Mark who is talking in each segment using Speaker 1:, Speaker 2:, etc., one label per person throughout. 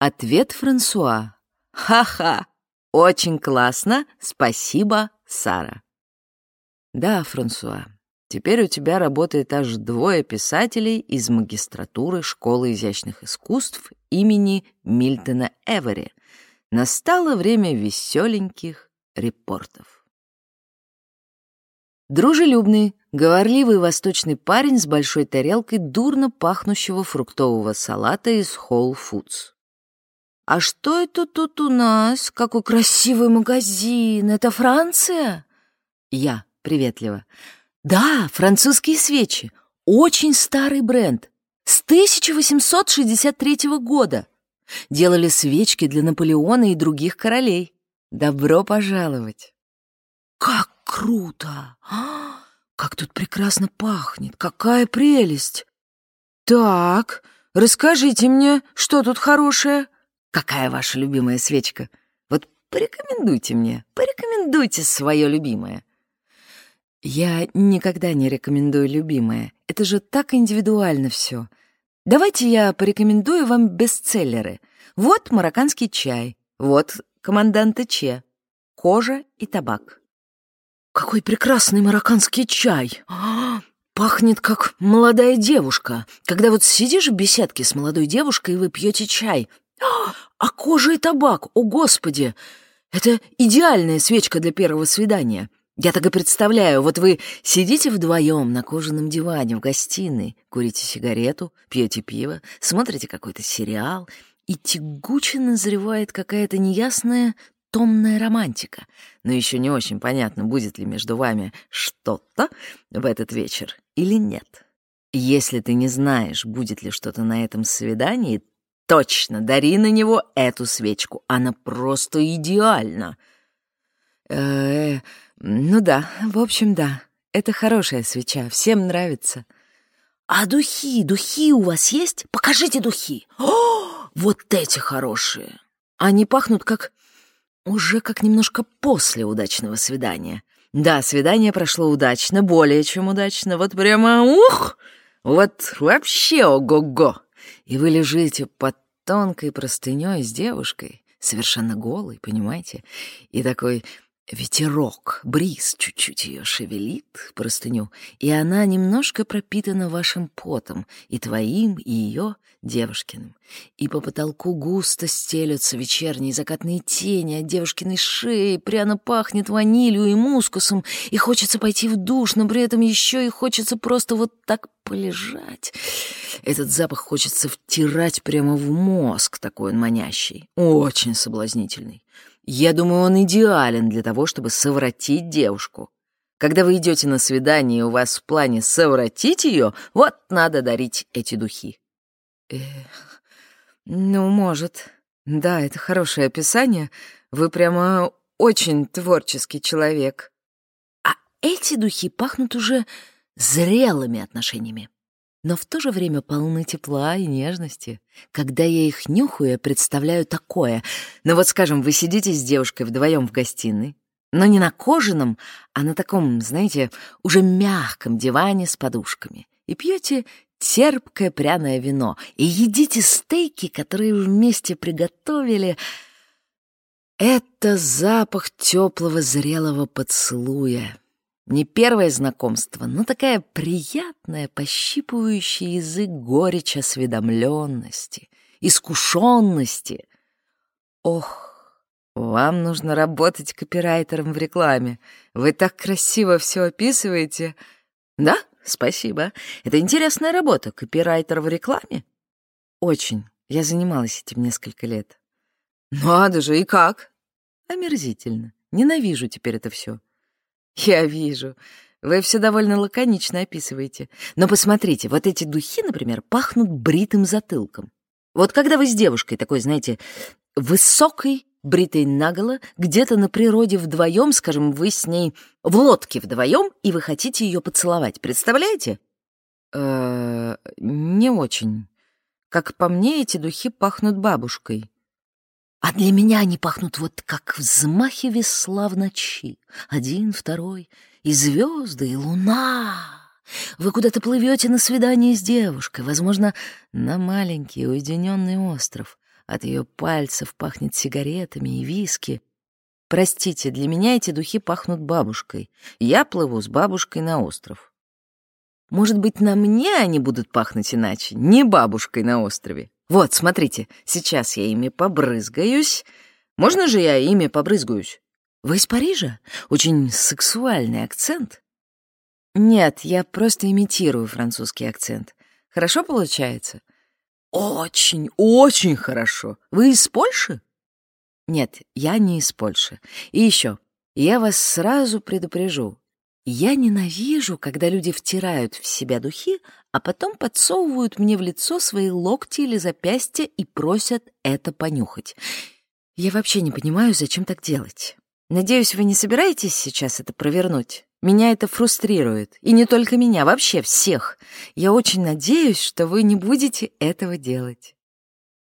Speaker 1: Ответ Франсуа. Ха-ха, очень классно, спасибо, Сара. Да, Франсуа, теперь у тебя работает аж двое писателей из магистратуры Школы изящных искусств имени Мильтона Эвери. Настало время веселеньких репортов. Дружелюбный, говорливый восточный парень с большой тарелкой дурно пахнущего фруктового салата из Whole Foods. «А что это тут у нас? Какой красивый магазин! Это Франция?» Я приветливо. «Да, французские свечи. Очень старый бренд. С 1863 года. Делали свечки для Наполеона и других королей. Добро пожаловать!» «Как круто! А, как тут прекрасно пахнет! Какая прелесть! Так, расскажите мне, что тут хорошее?» Какая ваша любимая свечка? Вот порекомендуйте мне, порекомендуйте свое любимое. Я никогда не рекомендую любимое. Это же так индивидуально все. Давайте я порекомендую вам бестселлеры. Вот марокканский чай, вот команданта Че, кожа и табак. Какой прекрасный марокканский чай! Пахнет как молодая девушка. Когда вот сидишь в беседке с молодой девушкой, и вы пьете чай, а кожа и табак, о господи! Это идеальная свечка для первого свидания. Я так и представляю, вот вы сидите вдвоем на кожаном диване в гостиной, курите сигарету, пьете пиво, смотрите какой-то сериал, и тягуче назревает какая-то неясная томная романтика. Но еще не очень понятно, будет ли между вами что-то в этот вечер или нет. Если ты не знаешь, будет ли что-то на этом свидании, Точно, дари на него эту свечку. Она просто идеальна. Э, ну да, в общем, да. Это хорошая свеча, всем нравится. А духи, духи у вас есть? Покажите духи. О, вот эти хорошие. Они пахнут как... уже как немножко после удачного свидания. Да, свидание прошло удачно, более чем удачно. Вот прямо ух! Вот вообще ого-го! И вы лежите под тонкой простыней с девушкой, совершенно голой, понимаете, и такой ветерок, бриз чуть-чуть ее шевелит, простыню, и она немножко пропитана вашим потом, и твоим, и ее, девушкиным. И по потолку густо стелются вечерние закатные тени от девушкиной шеи, пряно пахнет ванилью и мускусом, и хочется пойти в душ, но при этом еще и хочется просто вот так полежать. Этот запах хочется втирать прямо в мозг, такой он манящий, очень соблазнительный. Я думаю, он идеален для того, чтобы совратить девушку. Когда вы идете на свидание, и у вас в плане совратить ее, вот надо дарить эти духи. Эх, ну, может. Да, это хорошее описание. Вы прямо очень творческий человек. А эти духи пахнут уже зрелыми отношениями но в то же время полны тепла и нежности. Когда я их нюхаю, я представляю такое. Ну вот, скажем, вы сидите с девушкой вдвоем в гостиной, но не на кожаном, а на таком, знаете, уже мягком диване с подушками, и пьете терпкое пряное вино, и едите стейки, которые вместе приготовили. Это запах теплого зрелого поцелуя, не первое знакомство, но такая приятная, пощипывающая язык горечь осведомленности, искушенности. Ох, вам нужно работать копирайтером в рекламе. Вы так красиво все описываете. Да, спасибо. Это интересная работа, копирайтер в рекламе. Очень. Я занималась этим несколько лет. Надо же, и как? Омерзительно. Ненавижу теперь это все. «Я вижу. Вы все довольно лаконично описываете. Но посмотрите, вот эти духи, например, пахнут бритым затылком. Вот когда вы с девушкой такой, знаете, высокой, бритой наголо, где-то на природе вдвоем, скажем, вы с ней в лодке вдвоем, и вы хотите ее поцеловать, представляете? Э -э, не очень. Как по мне, эти духи пахнут бабушкой. А для меня они пахнут вот как взмахи весла в ночи. Один, второй, и звезды, и луна. Вы куда-то плывете на свидание с девушкой, возможно, на маленький уединенный остров. От ее пальцев пахнет сигаретами и виски. Простите, для меня эти духи пахнут бабушкой. Я плыву с бабушкой на остров. Может быть, на мне они будут пахнуть иначе, не бабушкой на острове. Вот, смотрите, сейчас я ими побрызгаюсь. Можно же я ими побрызгаюсь? Вы из Парижа? Очень сексуальный акцент. Нет, я просто имитирую французский акцент. Хорошо получается? Очень, очень хорошо. Вы из Польши? Нет, я не из Польши. И еще, я вас сразу предупрежу. Я ненавижу, когда люди втирают в себя духи, а потом подсовывают мне в лицо свои локти или запястья и просят это понюхать. Я вообще не понимаю, зачем так делать. Надеюсь, вы не собираетесь сейчас это провернуть? Меня это фрустрирует. И не только меня, вообще всех. Я очень надеюсь, что вы не будете этого делать.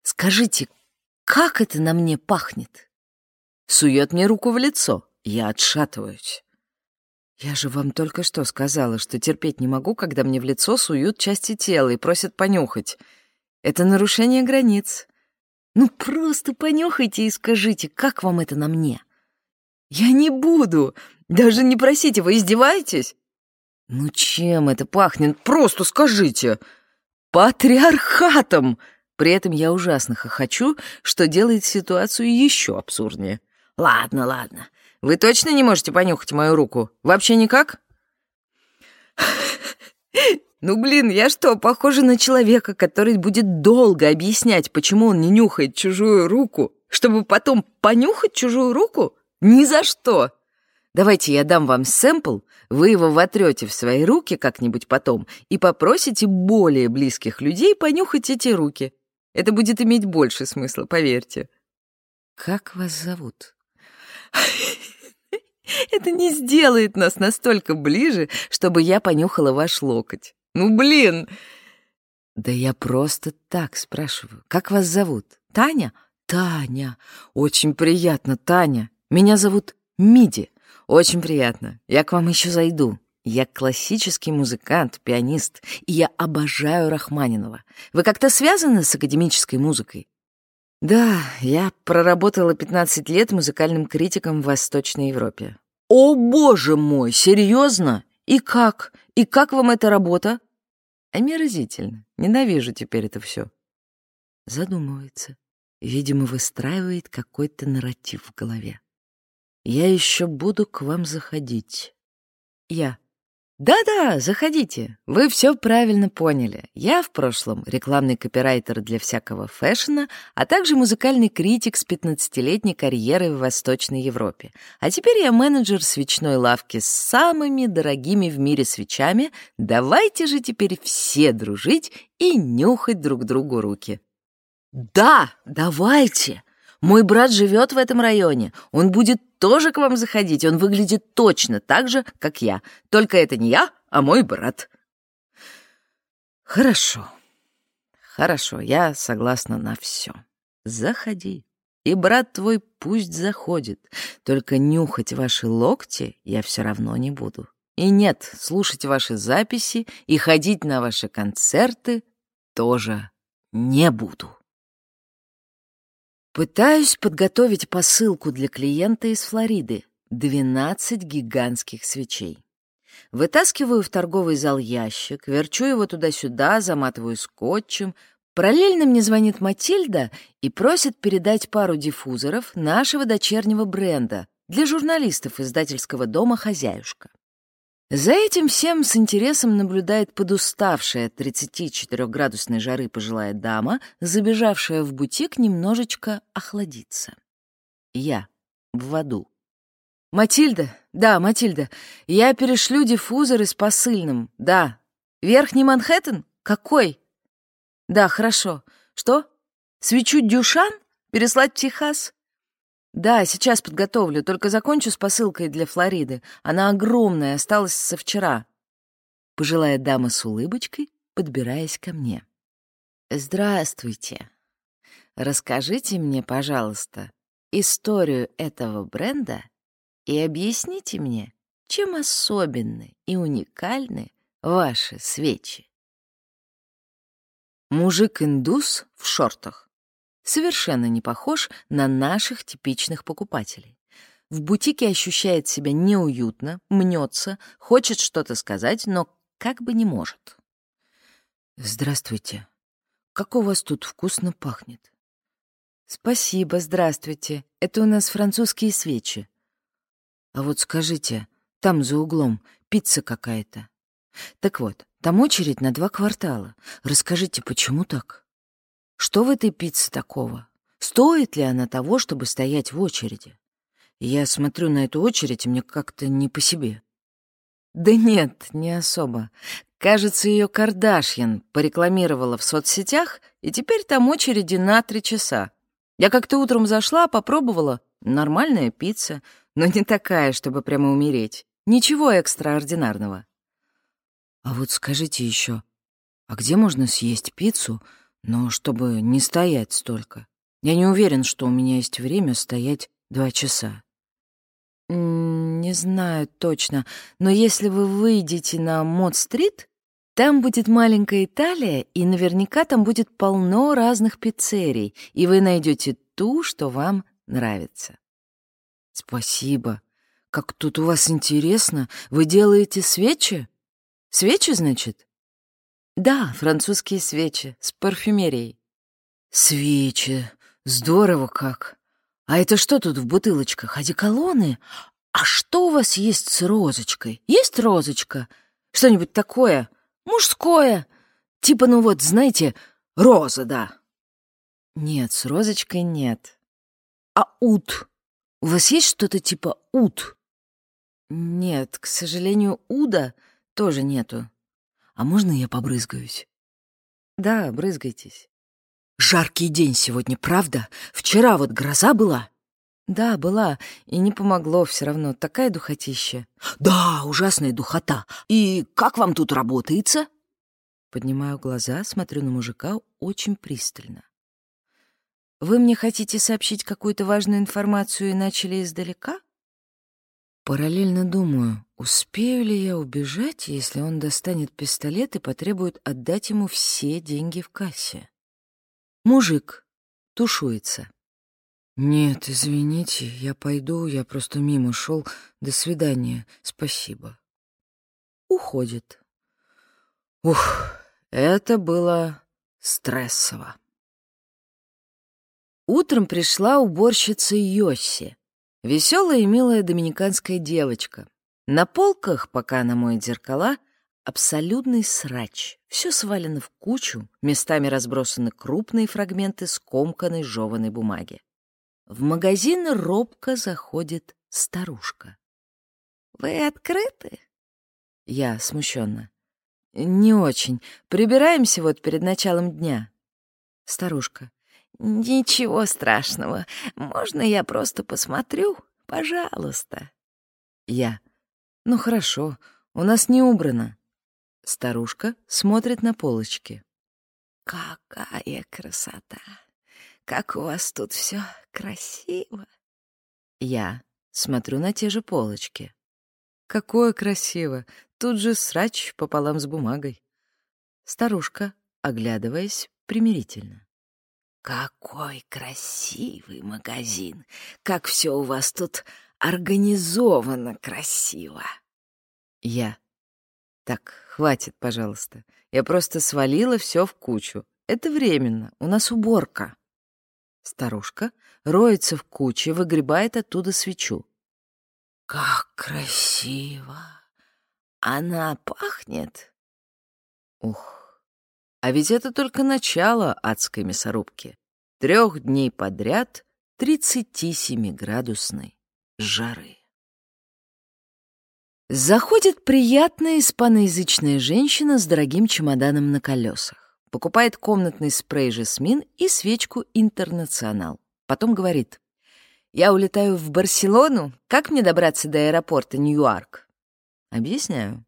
Speaker 1: Скажите, как это на мне пахнет? Сует мне руку в лицо. Я отшатываюсь. Я же вам только что сказала, что терпеть не могу, когда мне в лицо суют части тела и просят понюхать. Это нарушение границ. Ну, просто понюхайте и скажите, как вам это на мне? Я не буду. Даже не просите, вы издеваетесь? Ну чем это пахнет? Просто скажите. Патриархатом. При этом я ужасно хохочу, что делает ситуацию еще абсурднее. Ладно, ладно. Вы точно не можете понюхать мою руку? Вообще никак? Ну, блин, я что, похожа на человека, который будет долго объяснять, почему он не нюхает чужую руку, чтобы потом понюхать чужую руку? Ни за что! Давайте я дам вам сэмпл, вы его вотрете в свои руки как-нибудь потом и попросите более близких людей понюхать эти руки. Это будет иметь больше смысла, поверьте. Как вас зовут? Это не сделает нас настолько ближе, чтобы я понюхала ваш локоть. Ну, блин! Да я просто так спрашиваю. Как вас зовут? Таня? Таня. Очень приятно, Таня. Меня зовут Миди. Очень приятно. Я к вам еще зайду. Я классический музыкант, пианист, и я обожаю Рахманинова. Вы как-то связаны с академической музыкой? Да, я проработала 15 лет музыкальным критиком в Восточной Европе. О, боже мой, серьезно? И как? И как вам эта работа? Омерзительно. Ненавижу теперь это все. Задумывается. Видимо, выстраивает какой-то нарратив в голове. Я еще буду к вам заходить. Я. Да-да, заходите. Вы все правильно поняли. Я в прошлом рекламный копирайтер для всякого фэшна, а также музыкальный критик с 15-летней карьерой в Восточной Европе. А теперь я менеджер свечной лавки с самыми дорогими в мире свечами. Давайте же теперь все дружить и нюхать друг другу руки. Да, давайте. Мой брат живет в этом районе. Он будет тоже к вам заходить. Он выглядит точно так же, как я. Только это не я, а мой брат. Хорошо. Хорошо, я согласна на все. Заходи. И брат твой пусть заходит. Только нюхать ваши локти я все равно не буду. И нет, слушать ваши записи и ходить на ваши концерты тоже не буду. Пытаюсь подготовить посылку для клиента из Флориды. 12 гигантских свечей. Вытаскиваю в торговый зал ящик, верчу его туда-сюда, заматываю скотчем. Параллельно мне звонит Матильда и просит передать пару диффузоров нашего дочернего бренда для журналистов издательского дома «Хозяюшка». За этим всем с интересом наблюдает подуставшая от 34-градусной жары пожилая дама, забежавшая в бутик немножечко охладиться. Я в аду. «Матильда, да, Матильда, я перешлю диффузоры с посыльным, да. Верхний Манхэттен? Какой? Да, хорошо. Что? Свечу Дюшан? Переслать в Техас? «Да, сейчас подготовлю, только закончу с посылкой для Флориды. Она огромная, осталась со вчера». Пожилая дама с улыбочкой, подбираясь ко мне. «Здравствуйте. Расскажите мне, пожалуйста, историю этого бренда и объясните мне, чем особенны и уникальны ваши свечи». Мужик-индус в шортах совершенно не похож на наших типичных покупателей. В бутике ощущает себя неуютно, мнется, хочет что-то сказать, но как бы не может.
Speaker 2: «Здравствуйте. Как у вас тут вкусно пахнет?»
Speaker 1: «Спасибо, здравствуйте. Это у нас французские свечи».
Speaker 2: «А вот скажите, там за углом пицца какая-то».
Speaker 1: «Так вот, там очередь на два квартала. Расскажите, почему так? Что в этой пицце такого? Стоит ли она того, чтобы стоять в очереди?»
Speaker 2: Я смотрю на эту очередь, и мне как-то не по себе.
Speaker 1: Да нет, не особо. Кажется, ее Кардашьян порекламировала в соцсетях, и теперь там очереди на три часа. Я как-то утром зашла, попробовала. Нормальная пицца, но не такая, чтобы прямо умереть. Ничего экстраординарного.
Speaker 2: А вот скажите еще, а где можно съесть пиццу, но чтобы не стоять столько? Я не уверен, что у меня есть время стоять два часа.
Speaker 1: «Не знаю точно, но если вы выйдете на Мод-стрит, там будет маленькая Италия, и наверняка там будет полно разных пиццерий, и вы найдете ту, что вам нравится».
Speaker 2: «Спасибо. Как тут у вас интересно. Вы делаете свечи? Свечи, значит?»
Speaker 1: «Да, французские свечи с парфюмерией».
Speaker 2: «Свечи. Здорово как. А это что тут в бутылочках? Одеколоны? А что у вас есть с розочкой? Есть розочка? Что-нибудь такое? Мужское? Типа, ну вот, знаете, роза, да.
Speaker 1: Нет, с розочкой нет.
Speaker 2: А ут? У вас есть что-то типа ут?
Speaker 1: Нет, к сожалению, уда тоже нету.
Speaker 2: А можно я побрызгаюсь?
Speaker 1: Да, брызгайтесь.
Speaker 2: Жаркий день сегодня, правда? Вчера вот гроза была.
Speaker 1: Да, была, и не помогло все равно. Такая духотища.
Speaker 2: Да, ужасная духота. И как вам тут работается?
Speaker 1: Поднимаю глаза, смотрю на мужика очень пристально. Вы мне хотите сообщить какую-то важную информацию и начали издалека?
Speaker 2: Параллельно думаю, успею ли я убежать, если он достанет пистолет и потребует отдать ему все деньги в кассе. Мужик тушуется. «Нет, извините, я пойду, я просто мимо шел. До свидания, спасибо».
Speaker 1: Уходит.
Speaker 2: Ух, это было стрессово.
Speaker 1: Утром пришла уборщица Йосси, веселая и милая доминиканская девочка. На полках, пока она моет зеркала, Абсолютный срач. Все свалено в кучу, местами разбросаны крупные фрагменты скомканной жеванной бумаги. В магазин робко заходит старушка. «Вы открыты?» Я смущенно. «Не очень. Прибираемся вот перед началом дня». Старушка. «Ничего страшного. Можно я просто посмотрю? Пожалуйста». Я. «Ну хорошо, у нас не убрано». Старушка смотрит на полочки. «Какая красота! Как у вас тут все красиво!» Я смотрю на те же полочки. «Какое красиво! Тут же срач пополам с бумагой!» Старушка, оглядываясь, примирительно. «Какой красивый магазин! Как все у вас тут организовано красиво!» Я так, хватит, пожалуйста. Я просто свалила все в кучу. Это временно, у нас уборка. Старушка роется в куче, выгребает оттуда свечу. Как красиво! Она пахнет? Ух, а ведь это только начало адской мясорубки. Трех дней подряд 37-градусной жары. Заходит приятная испаноязычная женщина с дорогим чемоданом на колесах. Покупает комнатный спрей «Жасмин» и свечку «Интернационал». Потом говорит, «Я улетаю в Барселону. Как мне добраться до аэропорта Ньюарк?» Объясняю.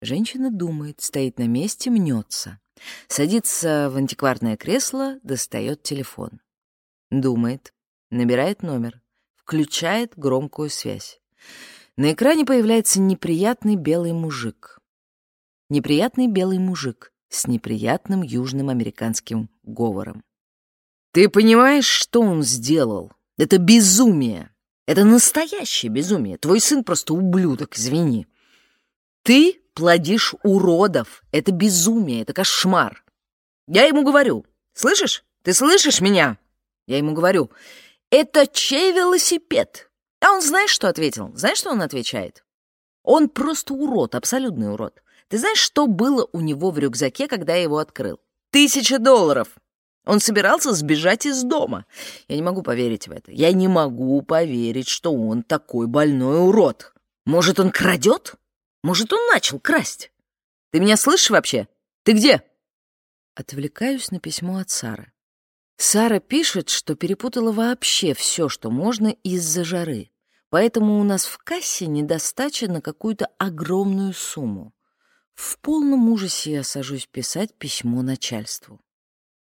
Speaker 1: Женщина думает, стоит на месте, мнется. Садится в антикварное кресло, достает телефон. Думает, набирает номер, включает громкую связь. На экране появляется неприятный белый мужик. Неприятный белый мужик с неприятным южным американским говором. Ты понимаешь, что он сделал? Это безумие. Это настоящее безумие. Твой сын просто ублюдок, извини. Ты плодишь уродов. Это безумие, это кошмар. Я ему говорю, слышишь? Ты слышишь меня? Я ему говорю, это чей велосипед? А он знаешь, что ответил? Знаешь, что он отвечает? Он просто урод, абсолютный урод. Ты знаешь, что было у него в рюкзаке, когда я его открыл? Тысяча долларов. Он собирался сбежать из дома. Я не могу поверить в это. Я не могу поверить, что он такой больной урод. Может, он крадет? Может, он начал красть? Ты меня слышишь вообще? Ты где?
Speaker 2: Отвлекаюсь на письмо от Сары. Сара пишет, что перепутала вообще все, что можно из-за жары. Поэтому у нас в кассе недостача на какую-то огромную сумму. В полном ужасе я сажусь писать письмо начальству.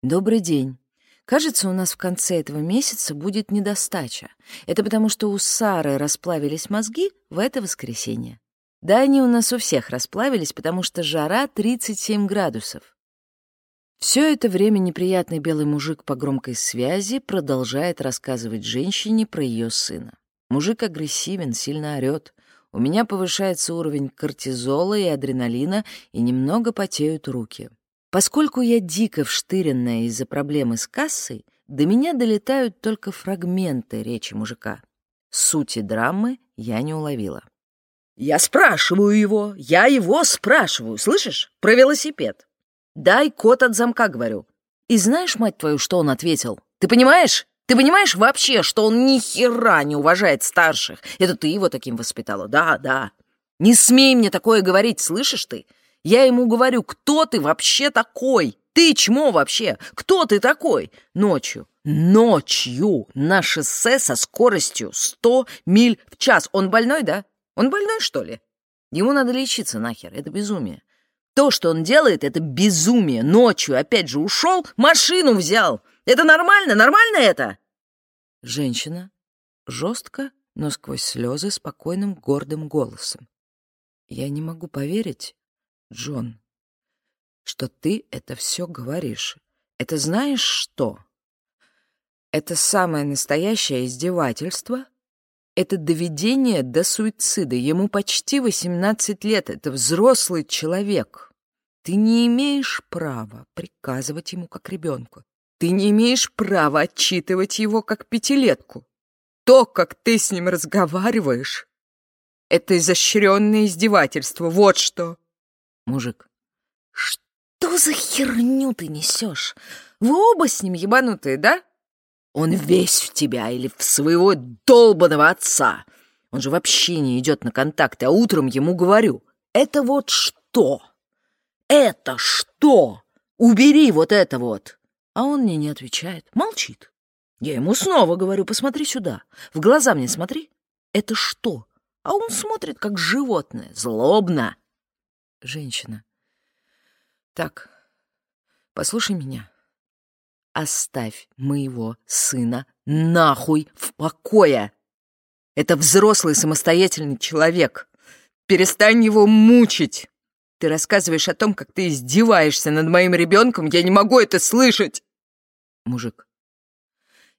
Speaker 2: «Добрый день. Кажется, у нас в конце этого месяца будет недостача. Это потому, что у Сары расплавились мозги в это воскресенье. Да, они у нас у всех расплавились, потому что жара 37 градусов. Все это время неприятный белый мужик по громкой связи продолжает рассказывать женщине про ее сына. Мужик агрессивен, сильно орет. У меня повышается уровень кортизола и адреналина, и немного потеют руки. Поскольку я дико вштыренная из-за проблемы с кассой, до меня долетают только фрагменты речи мужика. Сути драмы я не уловила.
Speaker 1: «Я спрашиваю его, я его спрашиваю, слышишь? Про велосипед. Дай код от замка, говорю. И знаешь, мать твою, что он ответил? Ты понимаешь? Ты понимаешь вообще, что он ни хера не уважает старших? Это ты его таким воспитала? Да, да. Не смей мне такое говорить, слышишь ты? Я ему говорю, кто ты вообще такой? Ты чмо вообще? Кто ты такой? Ночью. Ночью на шоссе со скоростью 100 миль в час. Он больной, да? Он больной, что ли? Ему надо лечиться нахер, это безумие. То, что он делает, это безумие. Ночью опять же ушел, машину взял. Это нормально? Нормально это?
Speaker 2: Женщина жестко, но сквозь слезы спокойным, гордым голосом. Я не могу поверить, Джон, что ты это все говоришь. Это знаешь что? Это самое настоящее издевательство. Это доведение до суицида. Ему почти 18 лет. Это взрослый человек. Ты не имеешь права приказывать ему как ребенку. Ты не имеешь права отчитывать его как пятилетку. То, как ты с ним разговариваешь, это изощренное издевательство. Вот что.
Speaker 1: Мужик. Что за херню ты несешь? Вы оба с ним ебанутые, да? Он весь в тебя или в своего долбаного отца. Он же вообще не идет на контакты, а утром ему говорю. Это вот что? «Это что? Убери вот это вот!» А он мне не отвечает, молчит. Я ему снова говорю, посмотри сюда, в глаза мне смотри. Это что? А он смотрит, как животное, злобно.
Speaker 2: Женщина. Так, послушай меня. Оставь моего сына нахуй в покое. Это взрослый самостоятельный человек. Перестань его мучить. Ты рассказываешь о том, как ты издеваешься над моим ребенком. Я не могу это слышать.
Speaker 1: Мужик.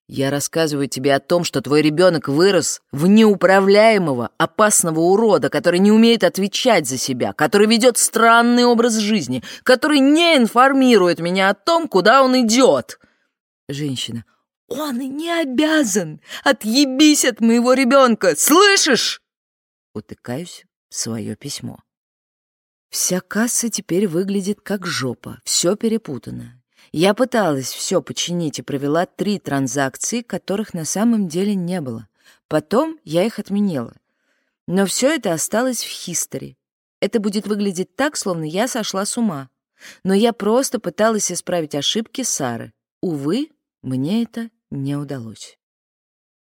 Speaker 1: Я рассказываю тебе о том, что твой ребенок вырос в неуправляемого, опасного урода, который не умеет отвечать за себя, который ведет странный образ жизни, который не информирует меня о том, куда он идет.
Speaker 2: Женщина. Он не обязан. Отъебись от моего ребенка, слышишь? Утыкаюсь в свое письмо. Вся касса теперь выглядит как жопа, все перепутано. Я пыталась все починить и провела три транзакции, которых на самом деле не было. Потом я их отменила. Но все это осталось в хистори. Это будет выглядеть так, словно я сошла с ума. Но я просто пыталась исправить ошибки Сары. Увы, мне это не удалось.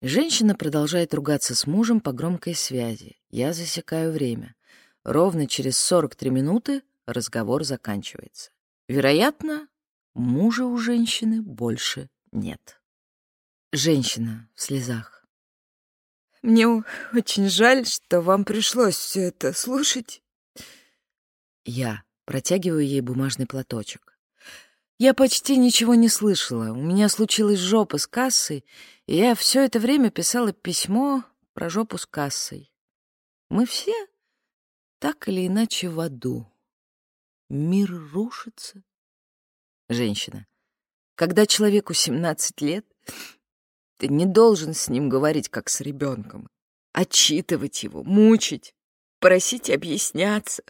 Speaker 2: Женщина продолжает ругаться с мужем по громкой связи. Я засекаю время. Ровно через 43 минуты разговор заканчивается. Вероятно, мужа у женщины больше нет. Женщина в слезах.
Speaker 3: Мне очень жаль, что вам пришлось все это слушать.
Speaker 2: Я протягиваю ей бумажный платочек. Я почти ничего не слышала. У меня случилась жопа с кассой, и я все это время писала письмо про жопу с кассой. Мы все так или иначе в аду. Мир рушится. Женщина. Когда человеку 17 лет, ты не должен с ним говорить, как с ребенком. Отчитывать его, мучить, просить объясняться.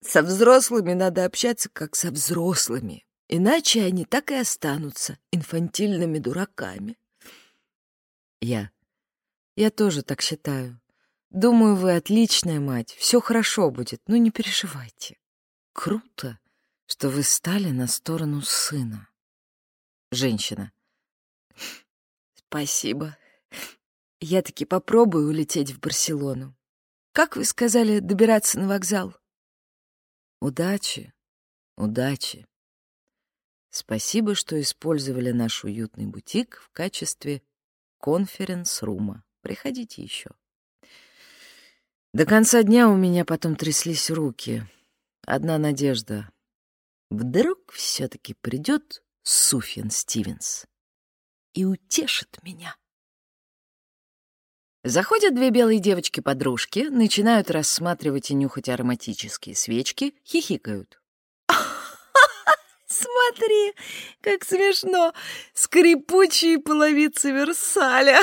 Speaker 2: Со взрослыми надо общаться, как со взрослыми. Иначе они так и останутся инфантильными дураками. Я. Я тоже так считаю. Думаю, вы отличная мать, все хорошо будет, но не переживайте. Круто, что вы стали на сторону сына. Женщина. Спасибо. Я таки попробую улететь в Барселону. Как вы сказали, добираться на вокзал? Удачи, удачи. Спасибо, что использовали наш уютный бутик в качестве конференц-рума. Приходите еще. До конца дня у меня потом тряслись руки. Одна надежда. Вдруг все-таки придет Суфин Стивенс и утешит меня. Заходят две белые девочки-подружки, начинают рассматривать и нюхать ароматические свечки, хихикают.
Speaker 3: Смотри, как смешно! Скрипучие половицы Версаля.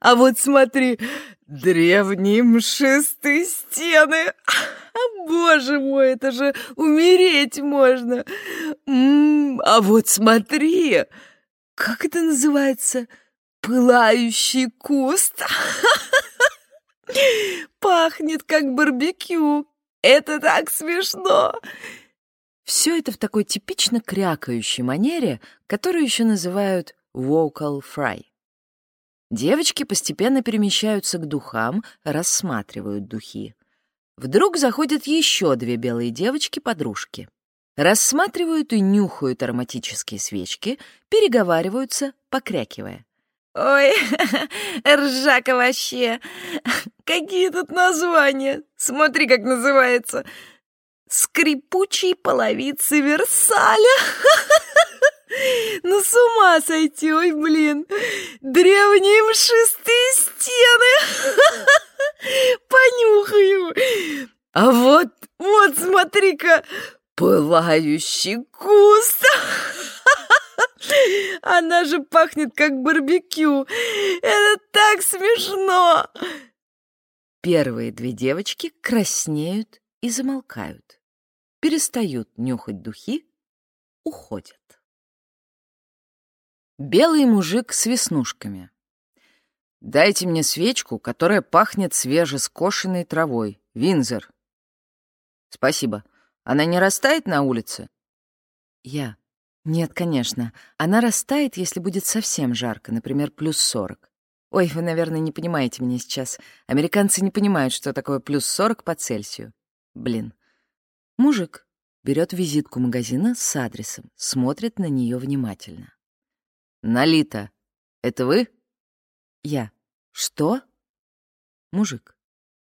Speaker 3: А вот смотри, древние мшистые стены. Боже мой, это же умереть можно. А вот смотри, как это называется? Пылающий куст. Пахнет как барбекю. Это так смешно.
Speaker 2: Все это в такой типично крякающей манере, которую еще называют vocal fry. Девочки постепенно перемещаются к духам, рассматривают духи. Вдруг заходят еще две белые девочки-подружки. Рассматривают и нюхают ароматические свечки, переговариваются, покрякивая.
Speaker 3: «Ой, ржака вообще! Какие тут названия! Смотри, как называется! Скрипучей половицы Версаля. Ну, с ума сойти, ой, блин. Древние мшистые стены. Понюхаю. А вот, вот, смотри-ка, пылающий куст. Она же пахнет, как барбекю. Это так смешно.
Speaker 2: Первые две девочки краснеют и замолкают, перестают нюхать духи, уходят. Белый мужик с веснушками. «Дайте мне свечку, которая пахнет свежескошенной травой. Винзер». «Спасибо. Она не растает на улице?» «Я. Нет, конечно. Она растает, если будет совсем жарко, например, плюс сорок. Ой, вы, наверное, не понимаете меня сейчас. Американцы не понимают, что такое плюс сорок по Цельсию. Блин. Мужик берет визитку магазина с адресом, смотрит на нее внимательно. «Налита, это вы?» Я. «Что?» Мужик.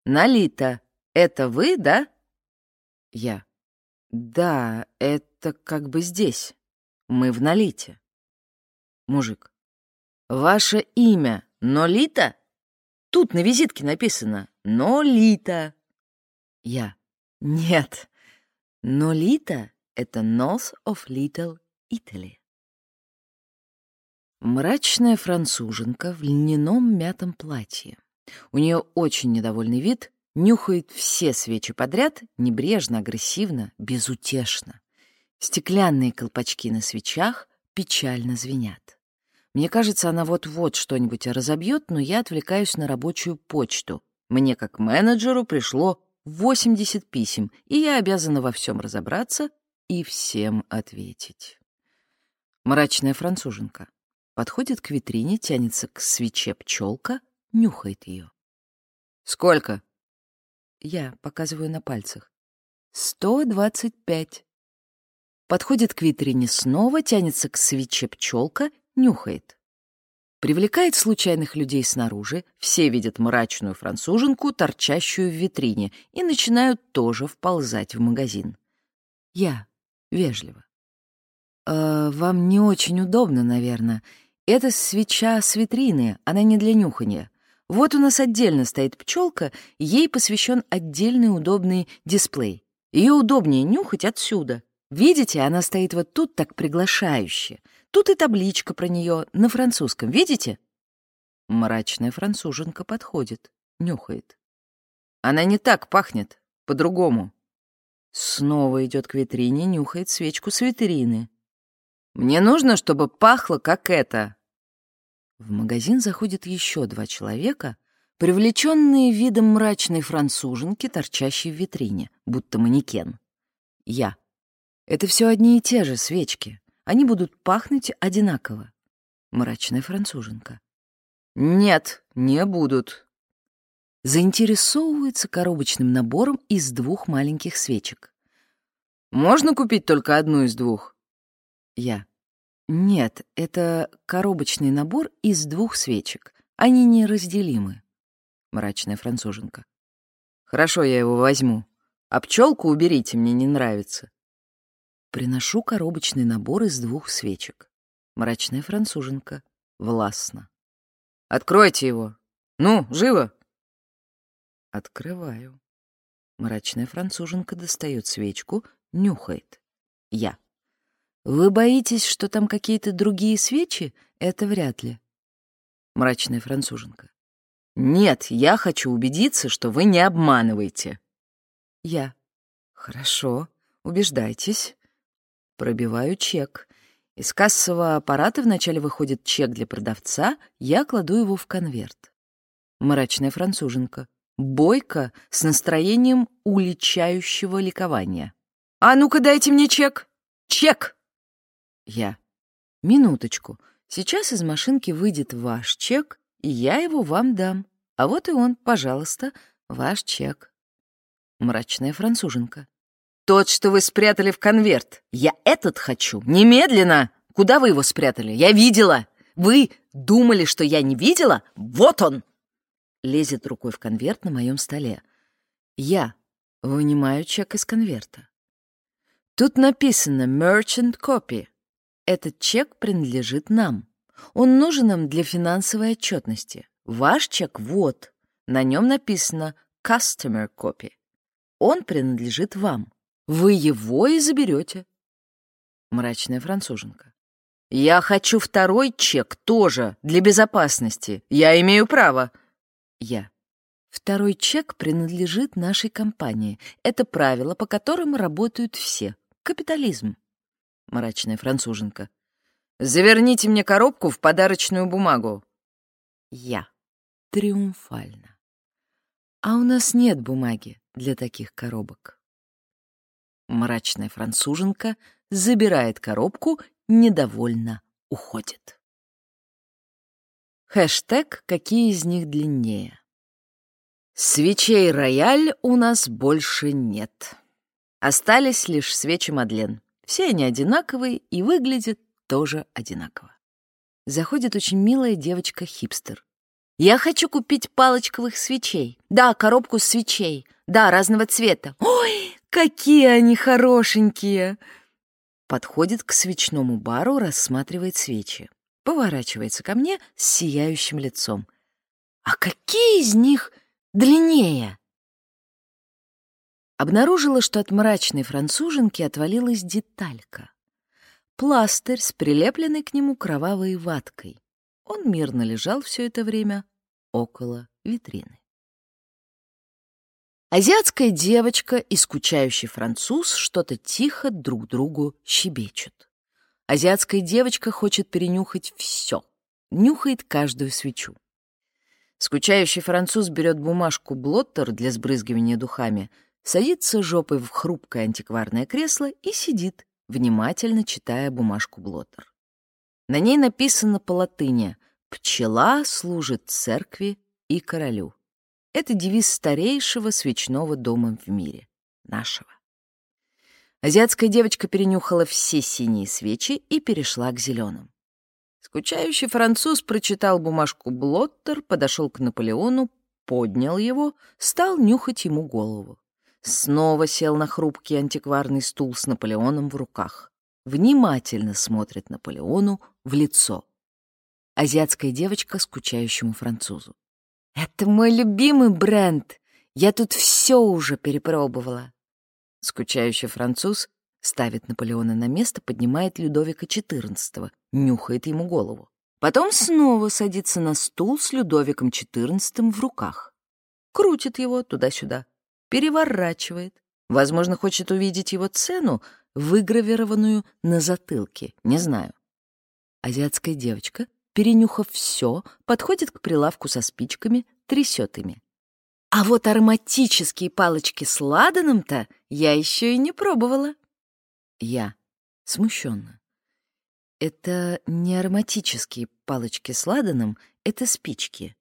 Speaker 2: «Налита, это вы, да?» Я. «Да, это как бы здесь. Мы в Налите». Мужик. «Ваше имя Нолита?» Тут на визитке написано «Нолита». Я. Нет. Но Лита — это North of Little Italy. Мрачная француженка в льняном мятом платье. У нее очень недовольный вид, нюхает все свечи подряд, небрежно, агрессивно, безутешно. Стеклянные колпачки на свечах печально звенят. Мне кажется, она вот-вот что-нибудь разобьет, но я отвлекаюсь на рабочую почту. Мне, как менеджеру, пришло 80 писем, и я обязана во всем разобраться и всем ответить. Мрачная француженка подходит к витрине, тянется к свече пчелка, нюхает ее. «Сколько?» Я показываю на пальцах. «Сто двадцать пять». Подходит к витрине снова, тянется к свече пчелка, нюхает привлекает случайных людей снаружи, все видят мрачную француженку, торчащую в витрине, и начинают тоже вползать в магазин. Я вежливо. э, вам не очень удобно, наверное. Это свеча с витрины, она не для нюхания. Вот у нас отдельно стоит пчелка, ей посвящен отдельный удобный дисплей. Ее удобнее нюхать отсюда. Видите, она стоит вот тут так приглашающе. Тут и табличка про нее на французском, видите? Мрачная француженка подходит, нюхает. Она не так пахнет, по-другому. Снова идет к витрине, нюхает свечку с витрины. Мне нужно, чтобы пахло, как это. В магазин заходят еще два человека, привлеченные видом мрачной француженки, торчащей в витрине, будто манекен. Я. Это все одни и те же свечки. Они будут пахнуть одинаково. Мрачная француженка. Нет, не будут. Заинтересовывается коробочным набором из двух маленьких свечек. Можно купить только одну из двух? Я. Нет, это коробочный набор из двух свечек. Они неразделимы. Мрачная француженка. Хорошо, я его возьму. А пчелку уберите, мне не нравится. Приношу коробочный набор из двух свечек. Мрачная француженка. Властно. Откройте его. Ну, живо. Открываю. Мрачная француженка достает свечку, нюхает. Я. Вы боитесь, что там какие-то другие свечи? Это вряд ли. Мрачная француженка. Нет, я хочу убедиться, что вы не обманываете. Я. Хорошо, убеждайтесь. Пробиваю чек. Из кассового аппарата вначале выходит чек для продавца, я кладу его в конверт. Мрачная француженка. Бойко с настроением уличающего ликования. «А ну-ка дайте мне чек! Чек!» Я. Минуточку. Сейчас из машинки выйдет ваш чек, и я его вам дам. А вот и он, пожалуйста, ваш чек. Мрачная француженка. Тот, что вы спрятали в конверт. Я этот хочу. Немедленно! Куда вы его спрятали? Я видела. Вы думали, что я не видела? Вот он! Лезет рукой в конверт на моем столе. Я вынимаю чек из конверта. Тут написано «Merchant Copy». Этот чек принадлежит нам. Он нужен нам для финансовой отчетности. Ваш чек вот. На нем написано «Customer Copy». Он принадлежит вам. Вы его и заберете. Мрачная француженка. Я хочу второй чек тоже, для безопасности. Я имею право. Я. Второй чек принадлежит нашей компании. Это правило, по которым работают все. Капитализм мрачная француженка. «Заверните мне коробку в подарочную бумагу». Я. Триумфально. А у нас нет бумаги для таких коробок. Мрачная француженка забирает коробку, недовольно уходит. Хэштег «Какие из них длиннее?» Свечей рояль у нас больше нет. Остались лишь свечи Мадлен. Все они одинаковые и выглядят тоже одинаково. Заходит очень милая девочка-хипстер. «Я хочу купить палочковых свечей. Да, коробку свечей. Да, разного цвета. Ой, какие они хорошенькие!» Подходит к свечному бару, рассматривает свечи. Поворачивается ко мне с сияющим лицом. «А какие из них длиннее?» обнаружила, что от мрачной француженки отвалилась деталька. Пластырь с прилепленной к нему кровавой ваткой. Он мирно лежал все это время около витрины. Азиатская девочка и скучающий француз что-то тихо друг другу щебечут. Азиатская девочка хочет перенюхать все, нюхает каждую свечу. Скучающий француз берет бумажку блоттер для сбрызгивания духами, садится жопой в хрупкое антикварное кресло и сидит, внимательно читая бумажку Блоттер. На ней написано по латыни «Пчела служит церкви и королю». Это девиз старейшего свечного дома в мире, нашего. Азиатская девочка перенюхала все синие свечи и перешла к зеленым. Скучающий француз прочитал бумажку Блоттер, подошел к Наполеону, поднял его, стал нюхать ему голову снова сел на хрупкий антикварный стул с Наполеоном в руках.
Speaker 1: внимательно смотрит Наполеону в лицо. Азиатская девочка скучающему французу. «Это мой любимый бренд. Я тут все уже перепробовала». Скучающий француз ставит Наполеона на место, поднимает Людовика XIV, нюхает ему голову. Потом снова садится на стул с Людовиком XIV в руках. Крутит его туда-сюда, переворачивает. Возможно, хочет увидеть его цену, выгравированную на затылке, не знаю. Азиатская девочка, перенюхав все, подходит к прилавку со спичками, трясет ими. А вот ароматические палочки с ладаном-то я еще и не пробовала. Я смущенно. Это не ароматические палочки с ладаном, это спички.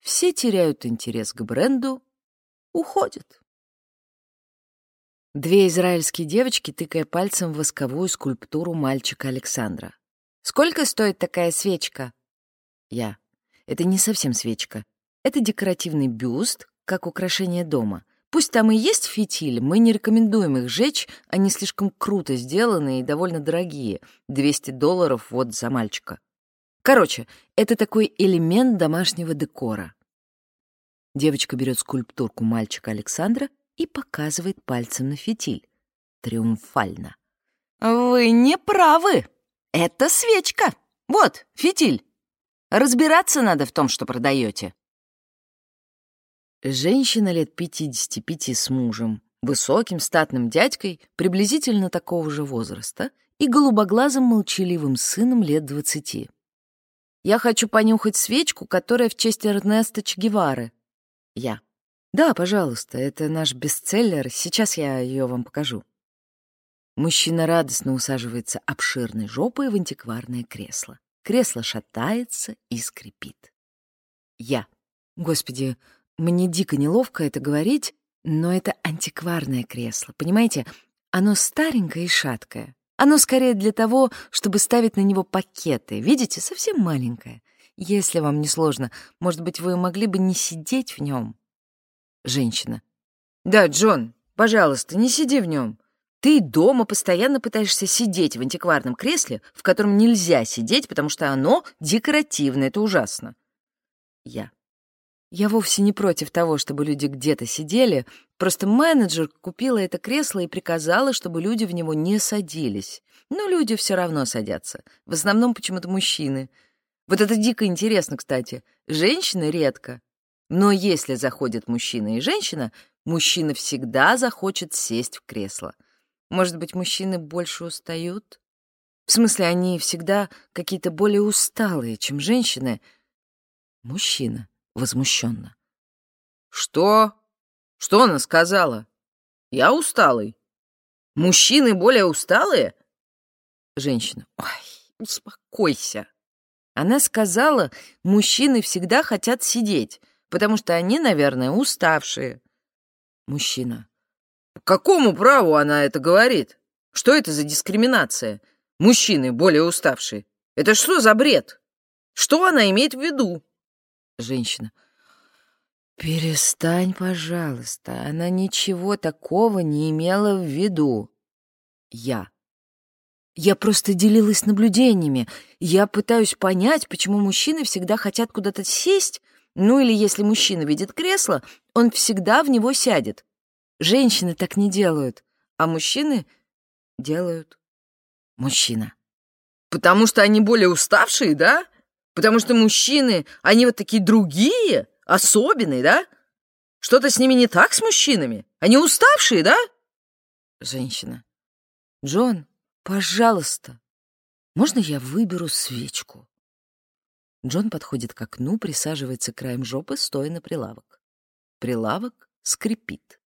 Speaker 1: Все теряют интерес к бренду, уходят. Две израильские девочки, тыкая пальцем в восковую скульптуру мальчика Александра. «Сколько стоит такая свечка?» Я. «Это не совсем свечка. Это декоративный бюст, как украшение дома. Пусть там и есть фитиль, мы не рекомендуем их жечь, они слишком круто сделаны и довольно дорогие. 200 долларов вот за мальчика. Короче, это такой элемент домашнего декора». Девочка берет скульптурку мальчика Александра и показывает пальцем на фитиль. Триумфально. «Вы не правы. Это свечка. Вот, фитиль. Разбираться надо в том, что продаете». Женщина лет 55 с мужем, высоким статным дядькой, приблизительно такого же возраста, и голубоглазым молчаливым сыном лет 20. «Я хочу понюхать свечку, которая в честь Эрнеста Че Гевары». «Я». «Да, пожалуйста, это наш бестселлер. Сейчас я ее вам покажу». Мужчина радостно усаживается обширной жопой в антикварное кресло. Кресло шатается и скрипит. Я. Господи, мне дико неловко это говорить, но это антикварное кресло, понимаете? Оно старенькое и шаткое. Оно скорее для того, чтобы ставить на него пакеты. Видите, совсем маленькое. Если вам не сложно, может быть, вы могли бы не сидеть в нем, Женщина. «Да, Джон, пожалуйста, не сиди в нем. Ты дома постоянно пытаешься сидеть в антикварном кресле, в котором нельзя сидеть, потому что оно декоративное, это ужасно». Я. Я вовсе не против того, чтобы люди где-то сидели, просто менеджер купила это кресло и приказала, чтобы люди в него не садились. Но люди все равно садятся. В основном почему-то мужчины. Вот это дико интересно, кстати. Женщины редко. Но если заходят мужчина и женщина, мужчина всегда захочет сесть в кресло. Может быть, мужчины больше устают? В смысле, они всегда какие-то более усталые, чем женщины. Мужчина возмущенно. Что? Что она сказала? Я усталый. Мужчины более усталые? Женщина. Ой, успокойся. Она сказала, мужчины всегда хотят сидеть потому что они, наверное, уставшие. Мужчина. Какому праву она это говорит? Что это за дискриминация? Мужчины более уставшие. Это что за бред? Что она имеет в виду? Женщина. Перестань, пожалуйста. Она ничего такого не имела в виду. Я. Я просто делилась наблюдениями. Я пытаюсь понять, почему мужчины всегда хотят куда-то сесть, ну или если мужчина видит кресло, он всегда в него сядет. Женщины так не делают, а мужчины делают. Мужчина. Потому что они более уставшие, да? Потому что мужчины, они вот такие другие, особенные, да? Что-то с ними не так с мужчинами? Они уставшие, да? Женщина. Джон, пожалуйста, можно я выберу свечку? Джон подходит к окну, присаживается краем жопы, стоя на прилавок. Прилавок скрипит.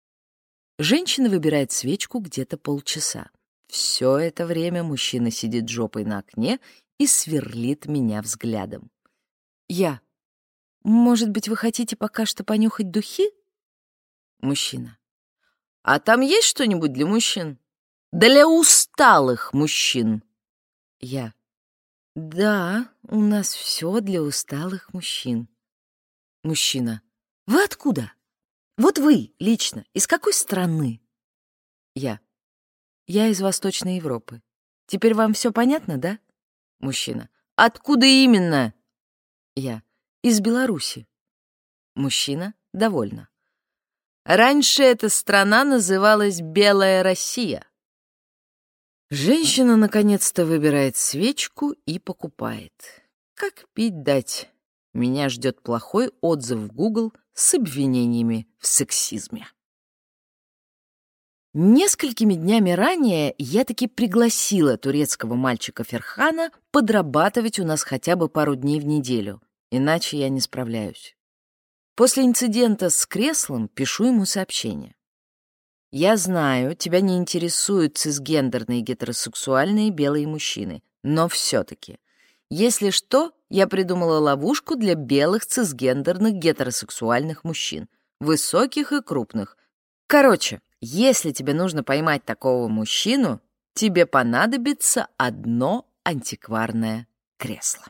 Speaker 1: Женщина выбирает свечку где-то полчаса. Все это время мужчина сидит жопой на окне и сверлит меня взглядом. Я. Может быть, вы хотите пока что понюхать духи? Мужчина. А там есть что-нибудь для мужчин? Для усталых мужчин. Я. Да, у нас все для усталых мужчин. Мужчина. Вы откуда? Вот вы, лично, из какой страны? Я. Я из Восточной Европы. Теперь вам все понятно, да? Мужчина. Откуда именно? Я. Из Беларуси. Мужчина. Довольно. Раньше эта страна называлась Белая Россия. Женщина наконец-то выбирает свечку и покупает. Как пить дать? Меня ждет плохой отзыв в Google с обвинениями в сексизме. Несколькими днями ранее я таки пригласила турецкого мальчика Ферхана подрабатывать у нас хотя бы пару дней в неделю, иначе я не справляюсь. После инцидента с креслом пишу ему сообщение. «Я знаю, тебя не интересуют цисгендерные гетеросексуальные белые мужчины, но все-таки, если что, я придумала ловушку для белых цисгендерных гетеросексуальных мужчин, высоких и крупных. Короче, если тебе нужно поймать такого мужчину, тебе понадобится одно антикварное кресло.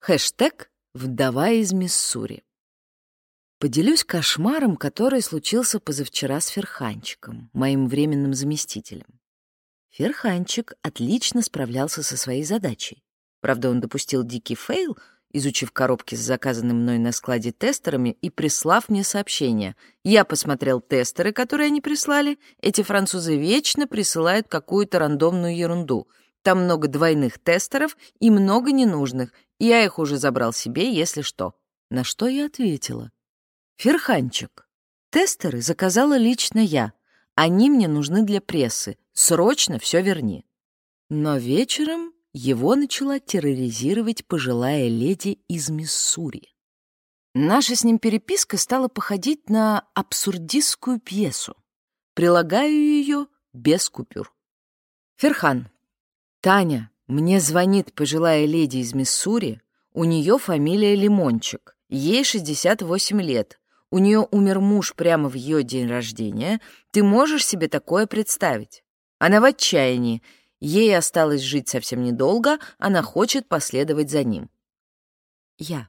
Speaker 1: Хэштег «Вдова из Миссури». Поделюсь кошмаром, который случился позавчера с Ферханчиком, моим временным заместителем. Ферханчик отлично справлялся со своей задачей. Правда, он допустил дикий фейл, изучив коробки с заказанным мной на складе тестерами и прислав мне сообщение. Я посмотрел тестеры, которые они прислали. Эти французы вечно присылают какую-то рандомную ерунду. Там много двойных тестеров и много ненужных, я их уже забрал себе, если что. На что я ответила. «Ферханчик, тестеры заказала лично я. Они мне нужны для прессы. Срочно все верни». Но вечером его начала терроризировать пожилая леди из Миссури. Наша с ним переписка стала походить на абсурдистскую пьесу. Прилагаю ее без купюр. Ферхан, Таня, мне звонит пожилая леди из Миссури, у нее фамилия Лимончик, ей 68 лет, у нее умер муж прямо в ее день рождения, ты можешь себе такое представить? Она в отчаянии, ей осталось жить совсем недолго, она хочет последовать за ним. Я.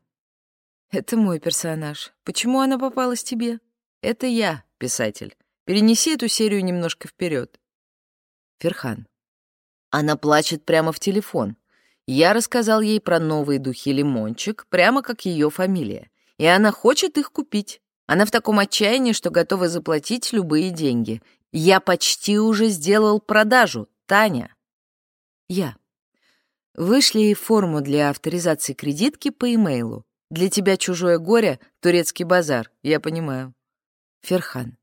Speaker 1: Это мой персонаж. Почему она попалась тебе? Это я, писатель. Перенеси эту серию немножко вперед. Ферхан. Она плачет прямо в телефон. Я рассказал ей про новые духи «Лимончик», прямо как ее фамилия. И она хочет их купить. Она в таком отчаянии, что готова заплатить любые деньги. Я почти уже сделал продажу, Таня. Я. Вышли форму для авторизации кредитки по имейлу. Для тебя чужое горе — турецкий базар, я понимаю. Ферхан.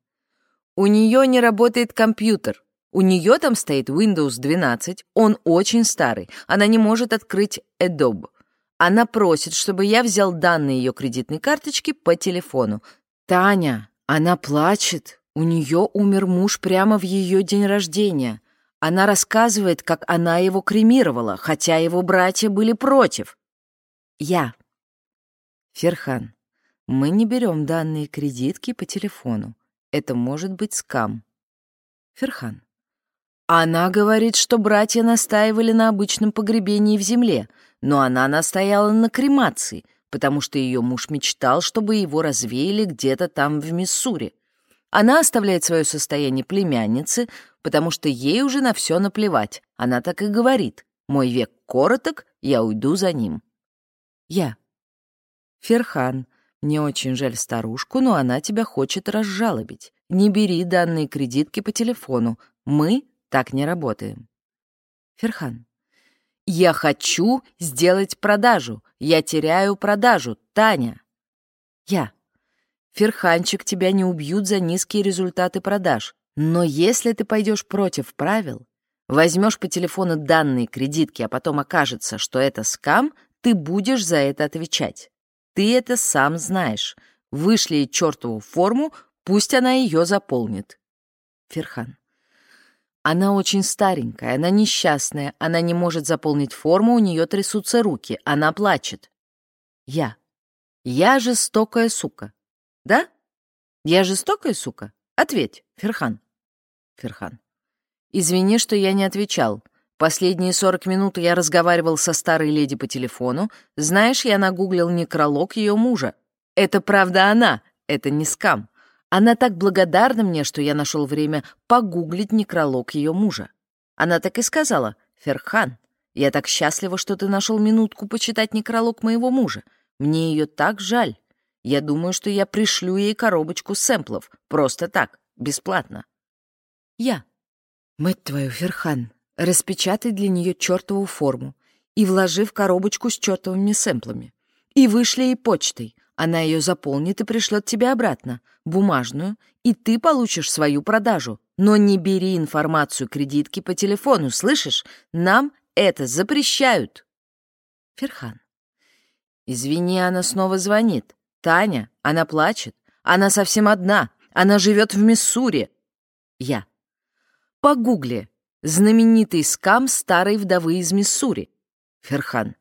Speaker 1: У нее не работает компьютер. У нее там стоит Windows 12, он очень старый, она не может открыть Adobe. Она просит, чтобы я взял данные ее кредитной карточки по телефону. Таня, она плачет, у нее умер муж прямо в ее день рождения. Она рассказывает, как она его кремировала, хотя его братья были против. Я. Ферхан, мы не берем данные кредитки по телефону. Это может быть скам. Ферхан. Она говорит, что братья настаивали на обычном погребении в земле, но она настояла на кремации, потому что ее муж мечтал, чтобы его развеяли где-то там в Миссури. Она оставляет свое состояние племяннице, потому что ей уже на все наплевать. Она так и говорит. «Мой век короток, я уйду за ним». Я. Ферхан, мне очень жаль старушку, но она тебя хочет разжалобить. Не бери данные кредитки по телефону. Мы так не работаем. Ферхан. Я хочу сделать продажу. Я теряю продажу. Таня. Я. Ферханчик, тебя не убьют за низкие результаты продаж. Но если ты пойдешь против правил, возьмешь по телефону данные кредитки, а потом окажется, что это скам, ты будешь за это отвечать. Ты это сам знаешь. Вышли чертову форму, пусть она ее заполнит. Ферхан. Она очень старенькая, она несчастная, она не может заполнить форму, у нее трясутся руки, она плачет. Я. Я жестокая сука. Да? Я жестокая сука? Ответь, Ферхан. Ферхан. Извини, что я не отвечал. Последние сорок минут я разговаривал со старой леди по телефону. Знаешь, я нагуглил некролог ее мужа. Это правда она, это не скам. Она так благодарна мне, что я нашел время погуглить некролог ее мужа. Она так и сказала, «Ферхан, я так счастлива, что ты нашел минутку почитать некролог моего мужа. Мне ее так жаль. Я думаю, что я пришлю ей коробочку сэмплов. Просто так, бесплатно».
Speaker 2: Я. Мать твою, Ферхан, распечатай для нее чертову форму и вложи в коробочку с чертовыми сэмплами. И вышли ей почтой. Она ее заполнит и пришлет тебе обратно, бумажную, и ты получишь свою продажу. Но не бери информацию кредитки по телефону, слышишь? Нам это запрещают. Ферхан. Извини, она снова звонит. Таня, она плачет. Она совсем одна. Она живет в Миссури. Я. Погугли. Знаменитый скам старой вдовы из Миссури. Ферхан.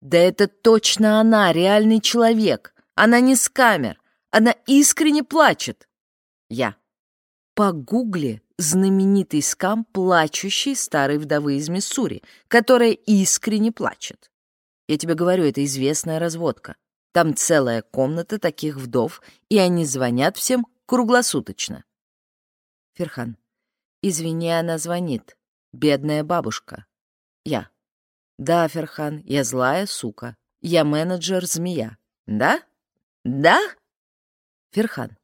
Speaker 2: Да это точно она, реальный человек. Она не скамер. Она искренне плачет. Я. Погугли знаменитый скам плачущей старой вдовы из Миссури, которая искренне плачет. Я тебе говорю, это известная разводка. Там целая комната таких вдов, и они звонят всем круглосуточно. Ферхан. Извини, она звонит. Бедная бабушка. Я. Да, Ферхан, я злая сука. Я менеджер-змея. Да? Да? Ферхан.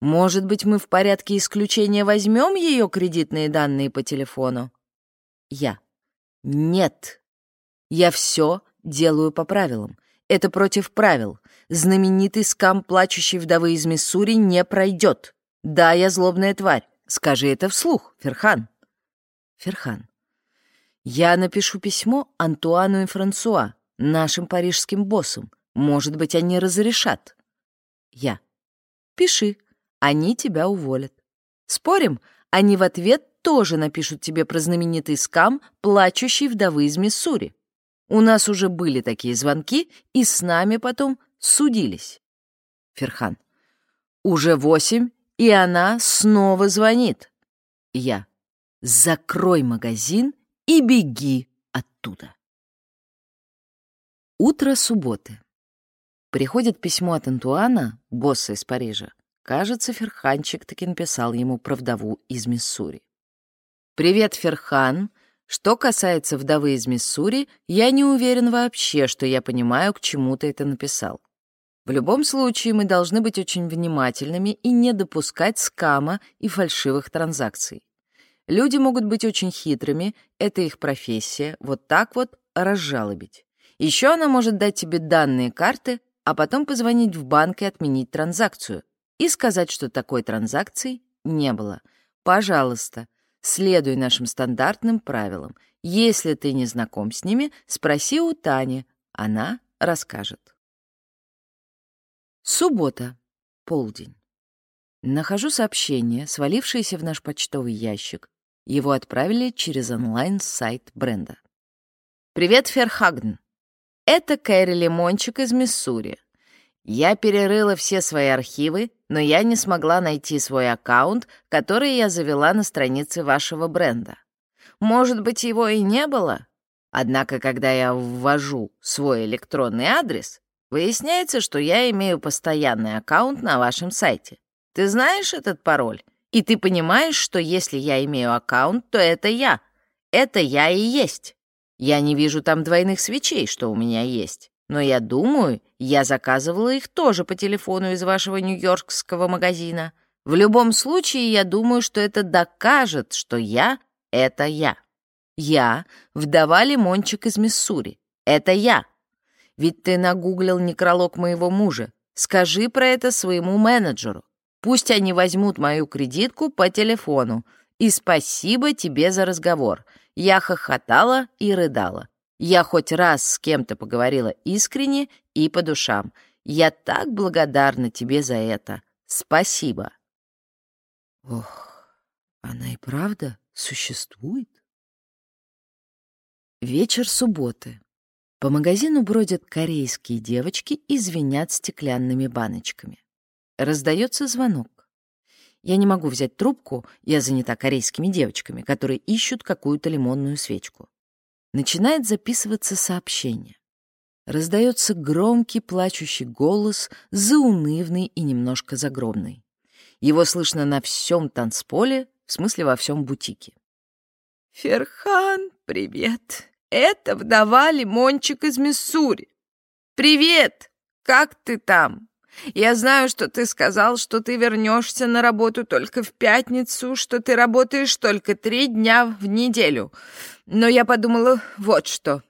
Speaker 2: Может быть, мы в порядке исключения возьмем ее кредитные данные по телефону? Я. Нет. Я все делаю по правилам. Это против правил. Знаменитый скам плачущей вдовы из Миссури не пройдет. Да, я злобная тварь. Скажи это вслух, Ферхан. Ферхан. Я напишу письмо Антуану и Франсуа, нашим парижским боссам. Может быть, они разрешат. Я. Пиши. Они тебя уволят. Спорим, они в ответ тоже напишут тебе про знаменитый скам плачущей вдовы из Миссури. У нас уже были такие звонки, и с нами потом судились. Ферхан. Уже восемь, и она снова звонит. Я. Закрой магазин и беги оттуда. Утро субботы. Приходит письмо от Антуана, босса из Парижа. Кажется, Ферханчик таки написал ему про вдову из Миссури. «Привет, Ферхан. Что касается вдовы из Миссури, я не уверен вообще, что я понимаю, к чему ты это написал. В любом случае, мы должны быть очень внимательными и не допускать скама и фальшивых транзакций. Люди могут быть очень хитрыми, это их профессия, вот так вот разжалобить. Еще она может дать тебе данные карты, а потом позвонить в банк и отменить транзакцию и сказать, что такой транзакции не было. Пожалуйста, следуй нашим стандартным правилам. Если ты не знаком с ними, спроси у Тани, она расскажет. Суббота, полдень. Нахожу сообщение, свалившееся в наш почтовый ящик. Его отправили через онлайн-сайт бренда. «Привет, Ферхагн. Это Кэрри Лимончик из Миссури. Я перерыла все свои архивы, но я не смогла найти свой аккаунт, который я завела на странице вашего бренда. Может быть, его и не было? Однако, когда я ввожу свой электронный адрес, выясняется, что я имею постоянный аккаунт на вашем сайте. Ты знаешь этот пароль? И ты понимаешь, что если я имею аккаунт, то это я. Это я и есть. Я не вижу там двойных свечей, что у меня есть. Но я думаю, я заказывала их тоже по телефону из вашего нью-йоркского магазина. В любом случае, я думаю, что это докажет, что я — это я. Я — вдова Лимончик из Миссури. Это я. Ведь ты нагуглил некролог моего мужа. Скажи про это своему менеджеру. Пусть они возьмут мою кредитку по телефону. И спасибо тебе за разговор. Я хохотала и рыдала. Я хоть раз с кем-то поговорила искренне и по душам. Я так благодарна тебе за это. Спасибо. Ох, она и правда существует? Вечер субботы. По магазину бродят корейские девочки и звенят стеклянными баночками. Раздается звонок. Я не могу взять трубку, я занята корейскими девочками, которые ищут какую-то лимонную свечку. Начинает записываться сообщение. Раздается громкий плачущий голос, заунывный и немножко загромный. Его слышно на всем танцполе, в смысле во всем бутике.
Speaker 3: Ферхан, привет. Это вдова Лимончик из Миссури. Привет! Как ты там? Я знаю, что ты сказал, что ты вернешься на работу только в пятницу, что ты работаешь только три дня в неделю. Но я подумала вот что.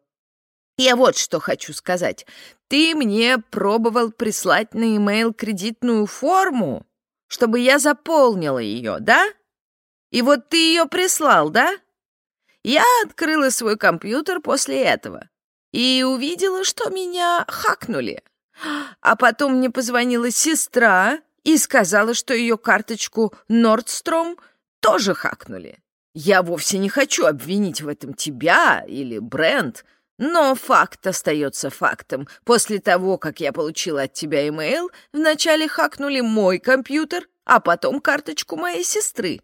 Speaker 3: Я вот что хочу сказать. Ты мне пробовал прислать на e-mail кредитную форму, чтобы я заполнила ее, да? И вот ты ее прислал, да? Я открыла свой компьютер после этого и увидела, что меня хакнули. А потом мне позвонила сестра и сказала, что ее карточку Nordstrom тоже хакнули. Я вовсе не хочу обвинить в этом тебя или бренд, но факт остается фактом. После того, как я получила от тебя имейл, вначале хакнули мой компьютер, а потом карточку моей сестры.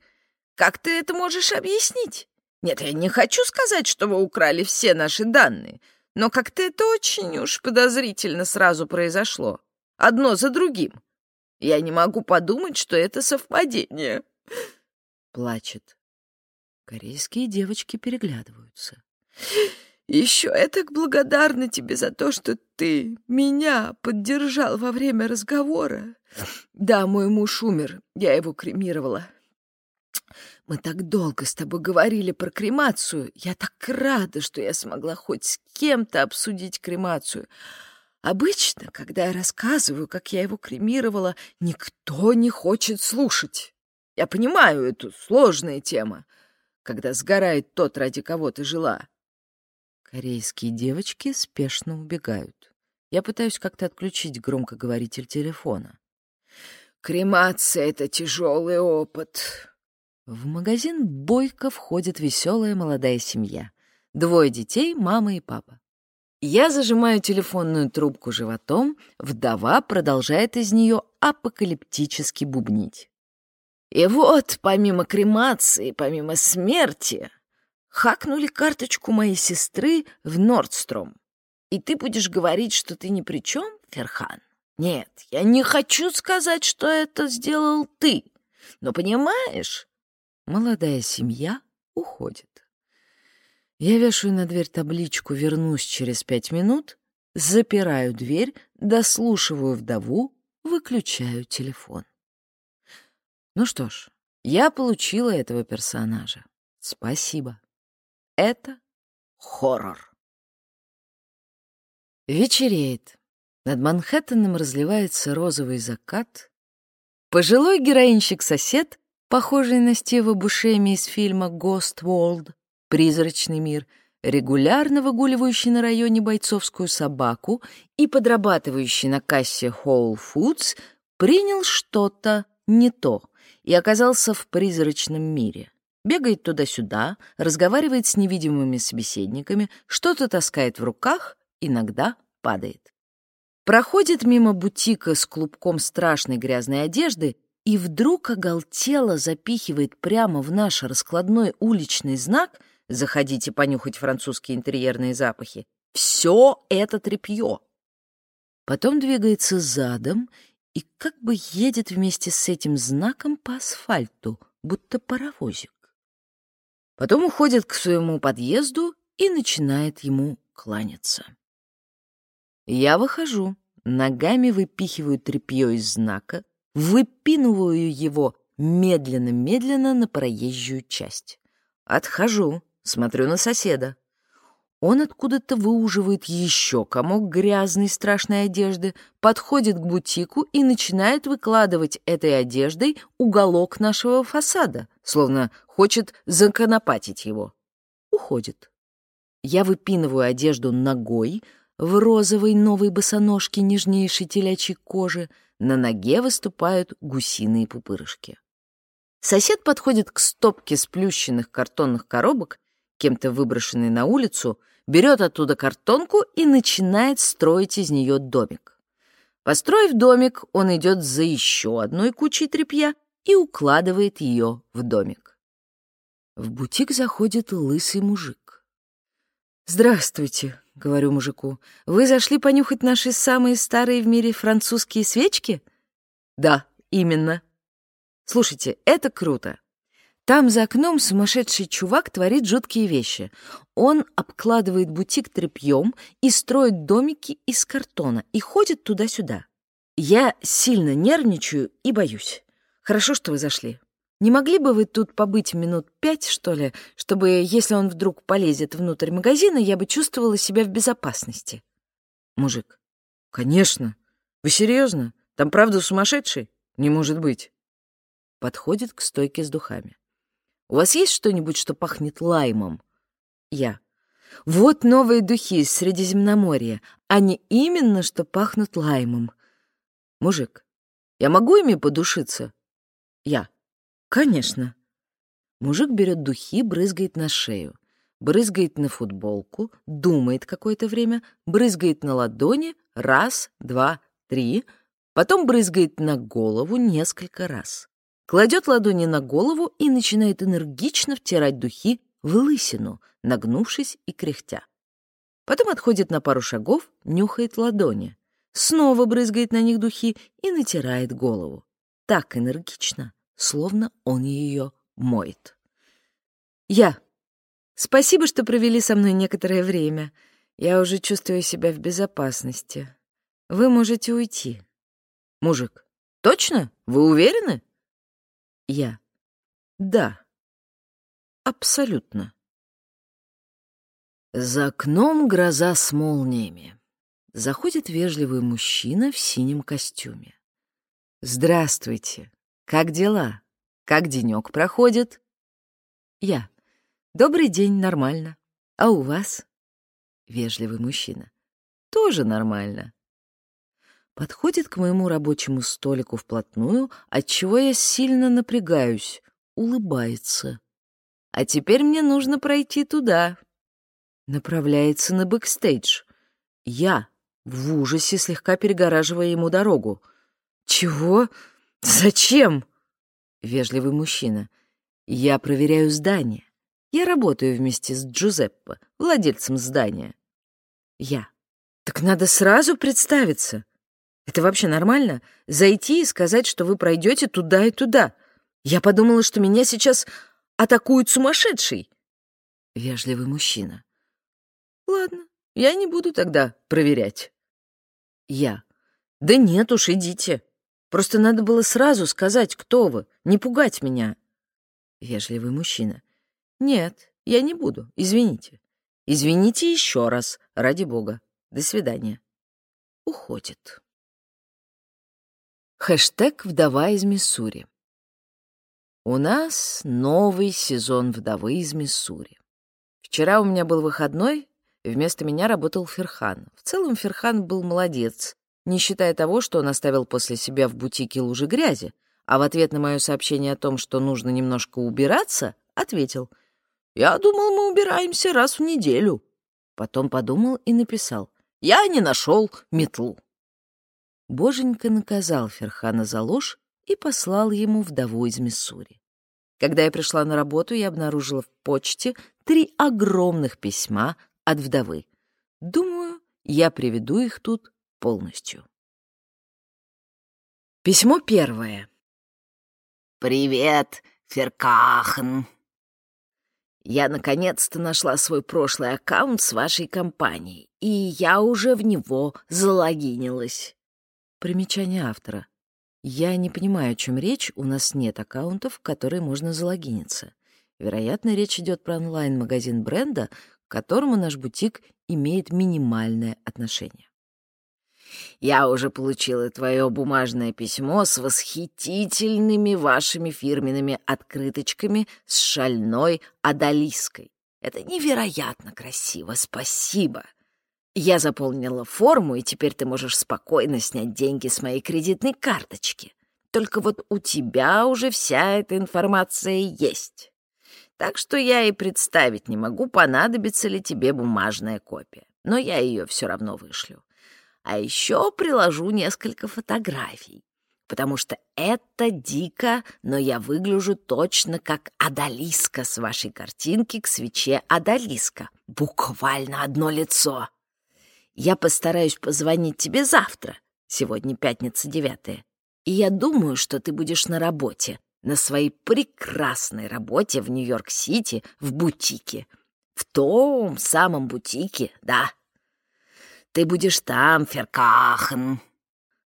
Speaker 3: Как ты это можешь объяснить? Нет, я не хочу сказать, что вы украли все наши данные, но как-то это очень уж подозрительно сразу произошло. Одно за другим. Я не могу подумать, что это совпадение.
Speaker 2: Плачет. Корейские девочки переглядываются.
Speaker 3: Еще я так благодарна тебе за то, что ты меня поддержал во время разговора. Да, мой муж умер, я его кремировала. Мы так долго с тобой говорили про кремацию. Я так рада, что я смогла хоть с кем-то обсудить кремацию. Обычно, когда я рассказываю, как я его кремировала, никто не хочет слушать. Я понимаю, эту сложная тема, когда сгорает тот, ради кого ты жила.
Speaker 2: Корейские девочки спешно убегают. Я пытаюсь как-то отключить громкоговоритель телефона.
Speaker 3: Кремация — это тяжелый опыт.
Speaker 2: В магазин бойко входит веселая молодая семья. Двое детей, мама и папа. Я зажимаю телефонную трубку животом, вдова продолжает из нее апокалиптически бубнить.
Speaker 3: И вот, помимо кремации, помимо смерти, хакнули карточку моей сестры в Нордстром. И ты будешь говорить, что ты ни при чем, Ферхан? Нет, я не хочу сказать, что это сделал ты. Но понимаешь,
Speaker 2: Молодая семья уходит. Я вешаю на дверь табличку «Вернусь через пять минут», запираю дверь, дослушиваю вдову, выключаю телефон. Ну что ж, я получила этого персонажа. Спасибо. Это хоррор. Вечереет. Над Манхэттеном разливается розовый закат. Пожилой героинщик-сосед похожий на Стива Бушеми из фильма «Ghost World» — «Призрачный мир», регулярно выгуливающий на районе бойцовскую собаку и подрабатывающий на кассе Whole Foods, принял что-то не то и оказался в призрачном мире. Бегает туда-сюда, разговаривает с невидимыми собеседниками, что-то таскает в руках, иногда падает. Проходит мимо бутика с клубком страшной грязной одежды и вдруг оголтело запихивает прямо в наш раскладной уличный знак «Заходите понюхать французские интерьерные запахи» все это тряпье. Потом двигается задом и как бы едет вместе с этим знаком по асфальту, будто паровозик. Потом уходит к своему подъезду и начинает ему кланяться. Я выхожу, ногами выпихиваю тряпье из знака, выпинываю его медленно-медленно на проезжую часть. Отхожу, смотрю на соседа. Он откуда-то выуживает еще комок грязной страшной одежды, подходит к бутику и начинает выкладывать этой одеждой уголок нашего фасада, словно хочет законопатить его. Уходит. Я выпинываю одежду ногой в розовой новой босоножке нежнейшей телячьей кожи, на ноге выступают гусиные пупырышки. Сосед подходит к стопке сплющенных картонных коробок, кем-то выброшенной на улицу, берет оттуда картонку и начинает строить из нее домик. Построив домик, он идет за еще одной кучей тряпья и укладывает ее в домик. В бутик заходит лысый мужик. «Здравствуйте», — говорю мужику. «Вы зашли понюхать наши самые старые в мире французские свечки?» «Да, именно». «Слушайте, это круто. Там за окном сумасшедший чувак творит жуткие вещи. Он обкладывает бутик тряпьем и строит домики из картона и ходит туда-сюда. Я сильно нервничаю и боюсь. Хорошо, что вы зашли. Не могли бы вы тут побыть минут пять, что ли, чтобы, если он вдруг полезет внутрь магазина, я бы чувствовала себя в безопасности? Мужик. Конечно. Вы серьезно? Там правда сумасшедший? Не может быть. Подходит к стойке с духами. У вас есть что-нибудь, что пахнет лаймом? Я. Вот новые духи из Средиземноморья. Они именно что пахнут лаймом. Мужик. Я могу ими подушиться? Я. Конечно. Мужик берет духи, брызгает на шею, брызгает на футболку, думает какое-то время, брызгает на ладони раз, два, три, потом брызгает на голову несколько раз кладет ладони на голову и начинает энергично втирать духи в лысину, нагнувшись и кряхтя. Потом отходит на пару шагов, нюхает ладони, снова брызгает на них духи и натирает голову. Так энергично, словно он ее моет. Я. Спасибо, что провели со мной некоторое время. Я уже чувствую себя в безопасности. Вы можете уйти. Мужик. Точно? Вы уверены? Я. Да. Абсолютно. За окном гроза с молниями. Заходит вежливый мужчина в синем костюме. «Здравствуйте. Как дела? Как денек проходит?» Я. «Добрый день, нормально. А у вас?» Вежливый мужчина. «Тоже нормально подходит к моему рабочему столику вплотную, отчего я сильно напрягаюсь, улыбается. А теперь мне нужно пройти туда. Направляется на бэкстейдж. Я в ужасе слегка перегораживая ему дорогу. «Чего? Зачем?» Вежливый мужчина. «Я проверяю здание. Я работаю вместе с Джузеппе, владельцем здания». Я. «Так надо сразу представиться». Это вообще нормально? Зайти и сказать, что вы пройдете туда и туда. Я подумала, что меня сейчас атакует сумасшедший. Вежливый мужчина. Ладно, я не буду тогда проверять. Я. Да нет уж, идите. Просто надо было сразу сказать, кто вы, не пугать меня. Вежливый мужчина. Нет, я не буду, извините. Извините еще раз, ради бога. До свидания. Уходит. Хэштег «Вдова из Миссури». У нас новый сезон «Вдовы из Миссури». Вчера у меня был выходной, вместо меня работал Ферхан. В целом Ферхан был молодец, не считая того, что он оставил после себя в бутике лужи грязи, а в ответ на мое сообщение о том, что нужно немножко убираться, ответил, «Я думал, мы убираемся раз в неделю». Потом подумал и написал, «Я не нашел метлу». Боженька наказал Ферхана за ложь и послал ему вдову из Миссури. Когда я пришла на работу, я обнаружила в почте три огромных письма от вдовы. Думаю, я приведу их тут полностью. Письмо первое.
Speaker 4: «Привет, Феркахн!»
Speaker 2: Я наконец-то нашла свой прошлый аккаунт с вашей компанией, и я уже в него залогинилась. Примечание автора. Я не понимаю, о чем речь, у нас нет аккаунтов, в которые можно залогиниться. Вероятно, речь идет про онлайн-магазин бренда, к которому наш бутик имеет минимальное отношение.
Speaker 4: Я уже получила твое бумажное письмо с восхитительными вашими фирменными открыточками с шальной одолиской. Это невероятно красиво, спасибо. Я заполнила форму, и теперь ты можешь спокойно снять деньги с моей кредитной карточки. Только вот у тебя уже вся эта информация есть. Так что я и представить не могу, понадобится ли тебе бумажная копия. Но я ее все равно вышлю. А еще приложу несколько фотографий. Потому что это дико, но я выгляжу точно как Адалиска с вашей картинки к свече Адалиска. Буквально одно лицо. Я постараюсь позвонить тебе завтра. Сегодня пятница девятая. И я думаю, что ты будешь на работе. на своей прекрасной работе в Нью-Йорк-Сити в бутике. В том самом бутике, да. Ты будешь там, Феркахен.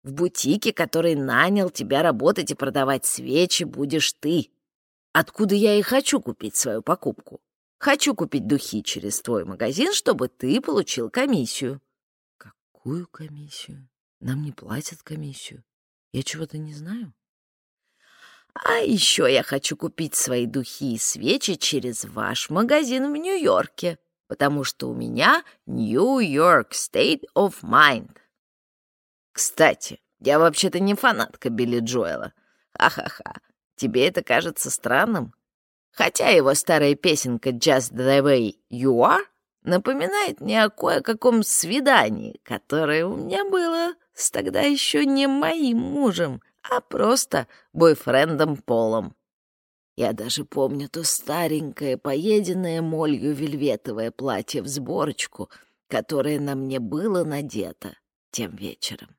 Speaker 4: В бутике, который нанял тебя работать и продавать свечи, будешь ты. Откуда я и хочу купить свою покупку. Хочу купить духи через твой магазин, чтобы ты получил комиссию.
Speaker 2: Какую комиссию? Нам не платят комиссию. Я чего-то не знаю.
Speaker 4: А еще я хочу купить свои духи и свечи через ваш магазин в Нью-Йорке, потому что у меня York State of Mind. Кстати, я вообще-то не фанатка Билли Джоэла. Ха-ха-ха. Тебе это кажется странным? Хотя его старая песенка «Just the way you are» напоминает мне о кое-каком свидании, которое у меня было с тогда еще не моим мужем, а просто бойфрендом Полом. Я даже помню то старенькое, поеденное молью вельветовое платье в сборочку, которое на мне было надето тем вечером.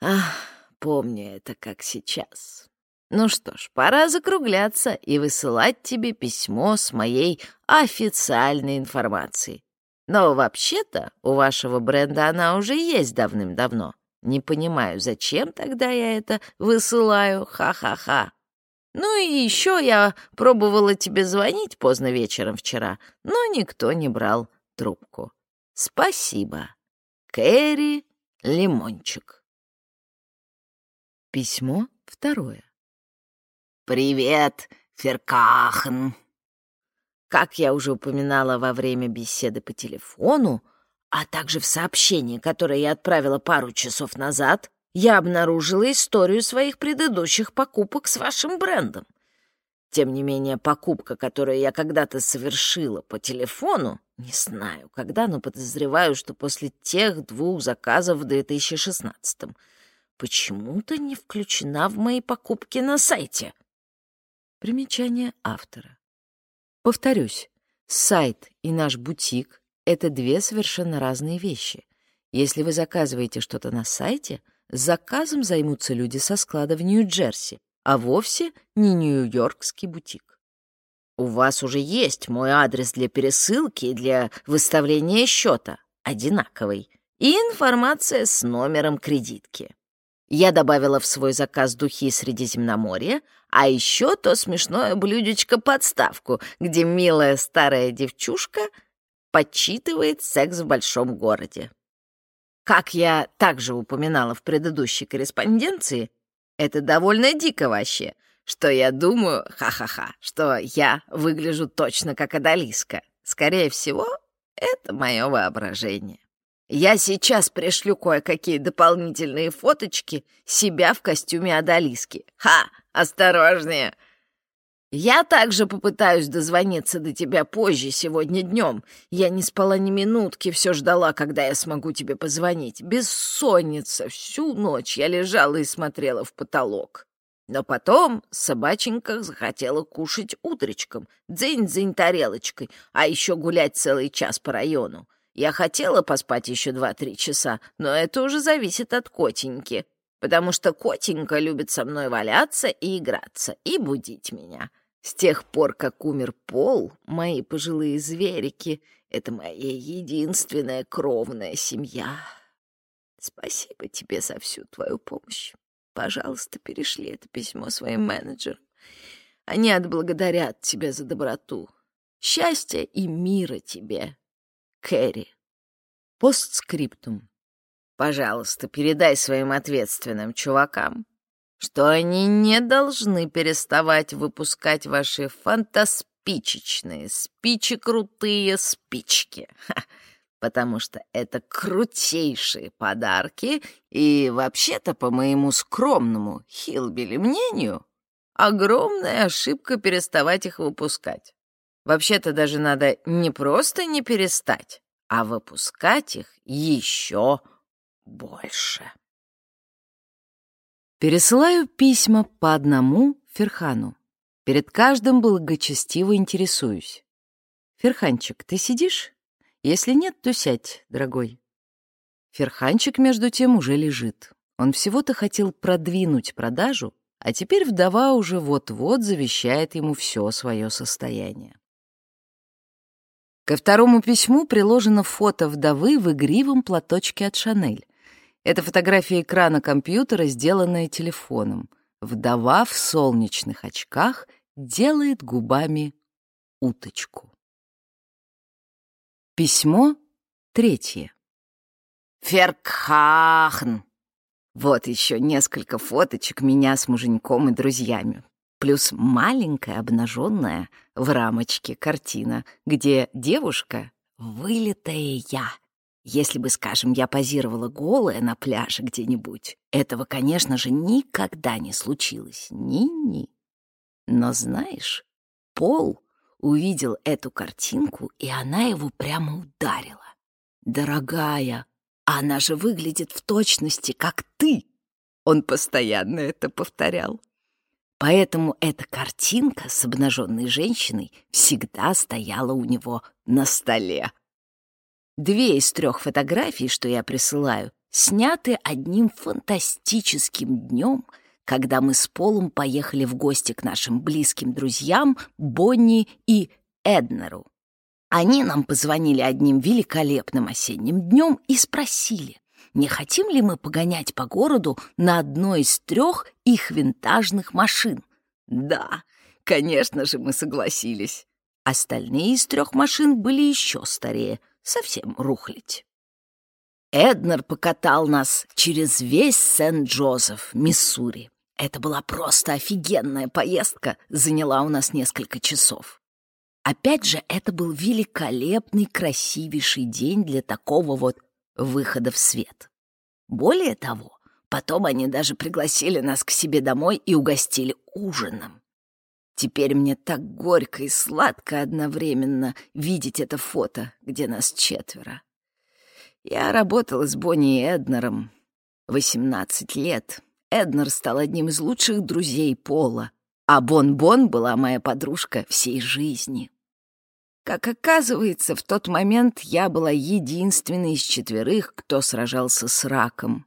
Speaker 4: Ах, помню это как сейчас. Ну что ж, пора закругляться и высылать тебе письмо с моей официальной информацией. Но вообще-то у вашего бренда она уже есть давным-давно. Не понимаю, зачем тогда я это высылаю, ха-ха-ха. Ну и еще я пробовала тебе звонить поздно вечером вчера, но никто не брал трубку. Спасибо. Кэрри Лимончик.
Speaker 2: Письмо второе.
Speaker 4: «Привет, Феркахн!» Как я уже упоминала во время беседы по телефону, а также в сообщении, которое я отправила пару часов назад, я обнаружила историю своих предыдущих покупок с вашим брендом. Тем не менее, покупка, которую я когда-то совершила по телефону, не знаю, когда, но подозреваю, что после тех двух заказов в 2016-м, почему-то не включена в мои покупки на сайте.
Speaker 2: Примечание автора. Повторюсь, сайт и наш бутик это две совершенно разные вещи. Если вы заказываете что-то на сайте, заказом займутся люди со склада в Нью-Джерси, а вовсе не нью-йоркский бутик.
Speaker 4: У вас уже есть мой адрес для пересылки и для выставления счета, одинаковый, и информация с номером кредитки. Я добавила в свой заказ духи Средиземноморья, а еще то смешное блюдечко-подставку, где милая старая девчушка — подсчитывает секс в большом городе. Как я также упоминала в предыдущей корреспонденции, это довольно дико вообще, что я думаю, ха-ха-ха, что я выгляжу точно как Адалиска. Скорее всего, это мое воображение. Я сейчас пришлю кое-какие дополнительные фоточки себя в костюме Адалиски. Ха, осторожнее! Я также попытаюсь дозвониться до тебя позже сегодня днем. Я не спала ни минутки, все ждала, когда я смогу тебе позвонить. Бессонница. Всю ночь я лежала и смотрела в потолок. Но потом собаченька захотела кушать утречком, дзынь-дзынь тарелочкой, а еще гулять целый час по району. Я хотела поспать еще два-три часа, но это уже зависит от котеньки, потому что котенька любит со мной валяться и играться, и будить меня. С тех пор, как умер Пол, мои пожилые зверики — это моя единственная кровная семья. Спасибо тебе за всю твою помощь. Пожалуйста, перешли это письмо своим менеджерам. Они отблагодарят тебя за доброту. Счастья и мира тебе, Кэрри.
Speaker 2: Постскриптум.
Speaker 4: Пожалуйста, передай своим ответственным чувакам, что они не должны переставать выпускать ваши фантаспичечные, спичи-крутые спички, потому что это крутейшие подарки и, вообще-то, по моему скромному Хилбили мнению, огромная ошибка переставать их выпускать. Вообще-то даже надо не просто не перестать, а выпускать их еще больше.
Speaker 2: Пересылаю письма по одному Ферхану. Перед каждым благочестиво интересуюсь. «Ферханчик, ты сидишь? Если нет, то сядь, дорогой». Ферханчик, между тем, уже лежит. Он всего-то хотел продвинуть продажу, а теперь вдова уже вот-вот завещает ему все свое состояние. Ко второму письму приложено фото вдовы в игривом платочке от Шанель. Это фотография экрана компьютера, сделанная телефоном. Вдова в солнечных очках делает губами уточку. Письмо третье.
Speaker 4: Феркхахн. Вот еще несколько фоточек меня с муженьком и друзьями. Плюс маленькая обнаженная в рамочке картина, где девушка — вылитая я. Если бы, скажем, я позировала голая на пляже где-нибудь, этого, конечно же, никогда не случилось. Ни-ни. Но знаешь, Пол увидел эту картинку, и она его прямо ударила. «Дорогая, она же выглядит в точности, как ты!» Он постоянно это повторял. Поэтому эта картинка с обнаженной женщиной всегда стояла у него на столе. Две из трех фотографий, что я присылаю, сняты одним фантастическим днем, когда мы с Полом поехали в гости к нашим близким друзьям Бонни и Эднеру. Они нам позвонили одним великолепным осенним днем и спросили, не хотим ли мы погонять по городу на одной из трех их винтажных машин. Да, конечно же, мы согласились. Остальные из трех машин были еще старее, совсем рухлить. Эднер покатал нас через весь Сент-Джозеф, Миссури. Это была просто офигенная поездка, заняла у нас несколько часов. Опять же, это был великолепный, красивейший день для такого вот выхода в свет. Более того, потом они даже пригласили нас к себе домой и угостили ужином. Теперь мне так горько и сладко одновременно видеть это фото, где нас четверо. Я работала с Бонни и Эднером 18 лет. Эднер стал одним из лучших друзей Пола, а Бон-Бон была моя подружка всей жизни. Как оказывается, в тот момент я была единственной из четверых, кто сражался с раком.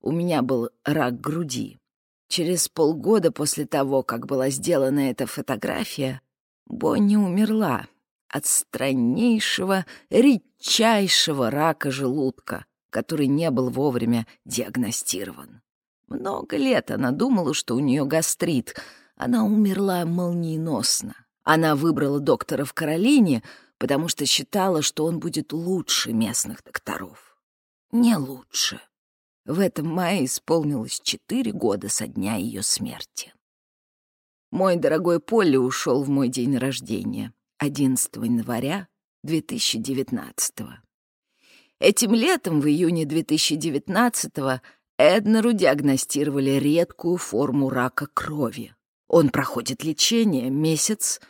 Speaker 4: У меня был рак груди. Через полгода после того, как была сделана эта фотография, Бонни умерла от страннейшего, редчайшего рака желудка, который не был вовремя диагностирован. Много лет она думала, что у нее гастрит. Она умерла молниеносно. Она выбрала доктора в Каролине, потому что считала, что он будет лучше местных докторов. Не лучше. В этом мае исполнилось четыре года со дня ее смерти. Мой дорогой Полли ушел в мой день рождения, 11 января 2019 -го. Этим летом, в июне 2019 Эднеру диагностировали редкую форму рака крови. Он проходит лечение месяц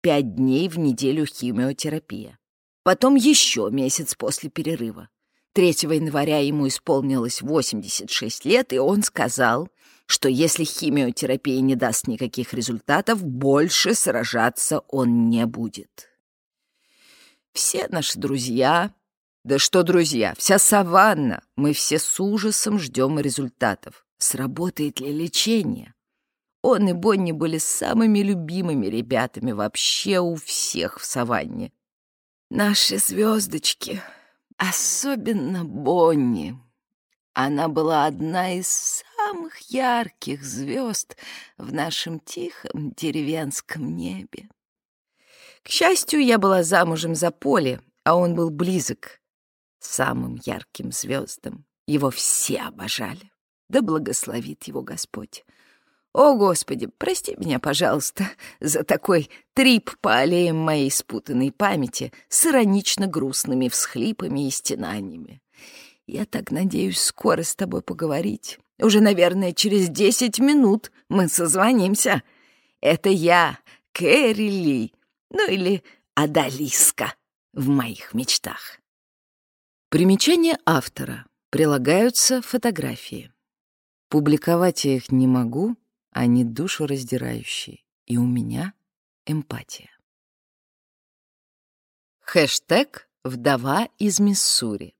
Speaker 4: пять дней в неделю химиотерапия. Потом еще месяц после перерыва. 3 января ему исполнилось 86 лет, и он сказал, что если химиотерапия не даст никаких результатов, больше сражаться он не будет. Все наши друзья, да что друзья, вся саванна, мы все с ужасом ждем результатов. Сработает ли лечение? Он и Бонни были самыми любимыми ребятами вообще у всех в саванне. Наши звездочки, особенно Бонни. Она была одна из самых ярких звезд в нашем тихом деревенском небе. К счастью, я была замужем за Поле, а он был близок самым ярким звездам. Его все обожали. Да благословит его Господь. О, Господи, прости меня, пожалуйста, за такой трип по аллеям моей спутанной памяти с иронично грустными всхлипами и стенаниями. Я так надеюсь скоро с тобой поговорить. Уже, наверное, через десять минут мы созвонимся. Это я, Кэрри Ли, ну или Адалиска в моих мечтах.
Speaker 2: Примечание автора. Прилагаются фотографии. Публиковать я их не могу, они душераздирающие, и у меня эмпатия. Хэштег «Вдова из Миссури».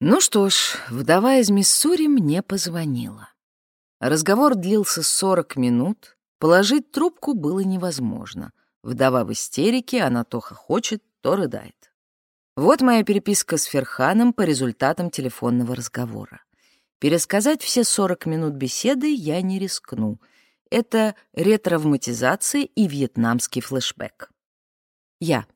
Speaker 2: Ну что ж, вдова из Миссури мне позвонила. Разговор длился 40 минут, положить трубку было невозможно. Вдова в истерике, она то хохочет, то рыдает. Вот моя переписка с Ферханом по результатам телефонного разговора. Пересказать все 40 минут беседы я не рискну. Это ретравматизация и вьетнамский флешбэк. Я.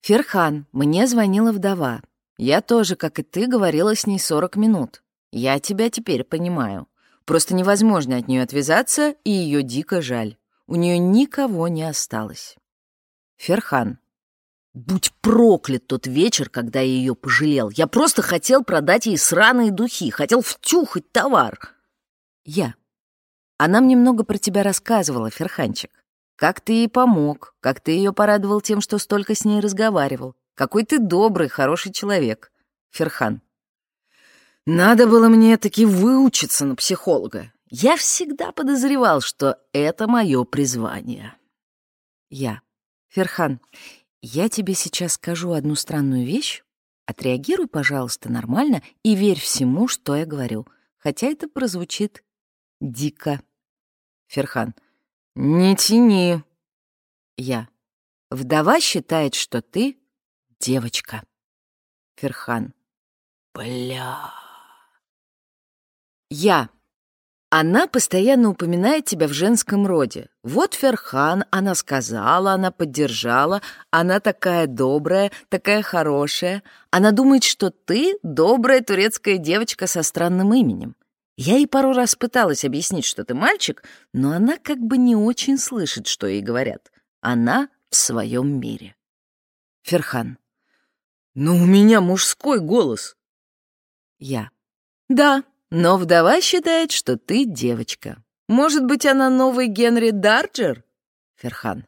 Speaker 2: «Ферхан, мне звонила вдова. Я тоже, как и ты, говорила с ней 40 минут. Я тебя теперь понимаю. Просто невозможно от нее отвязаться, и ее дико жаль. У нее никого не осталось». Ферхан. «Будь проклят тот вечер, когда я ее пожалел. Я просто хотел продать ей сраные духи, хотел втюхать товар». Я. Она мне много про тебя рассказывала, Ферханчик. Как ты ей помог, как ты ее порадовал тем, что столько с ней разговаривал. Какой ты добрый, хороший человек. Ферхан. Надо было мне таки выучиться на психолога. Я всегда подозревал, что это мое призвание. Я. Ферхан, я тебе сейчас скажу одну странную вещь. Отреагируй, пожалуйста, нормально и верь всему, что я говорю. Хотя это прозвучит дико. Ферхан. «Не тяни!» Я. «Вдова считает, что ты девочка». Ферхан. «Бля...» Я. Она постоянно упоминает тебя в женском роде. Вот Ферхан, она сказала, она поддержала, она такая добрая, такая хорошая. Она думает, что ты добрая турецкая девочка со странным именем. Я ей пару раз пыталась объяснить, что ты мальчик, но она как бы не очень слышит, что ей говорят. Она в своем мире. Ферхан. Но у меня мужской голос. Я. Да, но вдова считает, что ты девочка. Может быть, она новый Генри Дарджер? Ферхан.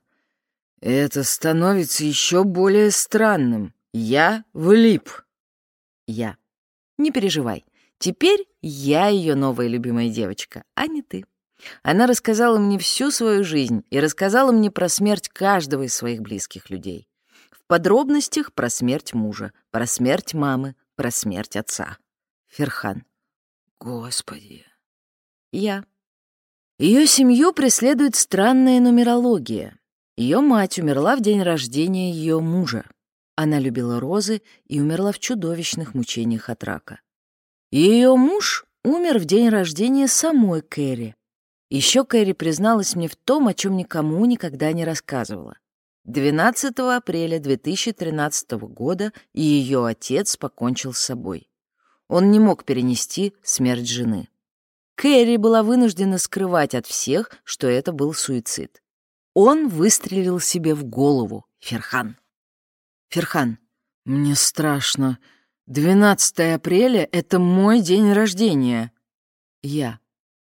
Speaker 2: Это становится еще более странным. Я влип. Я. Не переживай. Теперь я ее новая любимая девочка, а не ты. Она рассказала мне всю свою жизнь и рассказала мне про смерть каждого из своих близких людей. В подробностях про смерть мужа, про смерть мамы, про смерть отца. Ферхан. Господи. Я. Ее семью преследует странная нумерология. Ее мать умерла в день рождения ее мужа. Она любила розы и умерла в чудовищных мучениях от рака. Ее муж умер в день рождения самой Кэрри. Еще Кэрри призналась мне в том, о чем никому никогда не рассказывала. 12 апреля 2013 года ее отец покончил с собой. Он не мог перенести смерть жены. Кэрри была вынуждена скрывать от всех, что это был суицид. Он выстрелил себе в голову, Ферхан. Ферхан, мне страшно. 12 апреля — это мой день рождения. Я.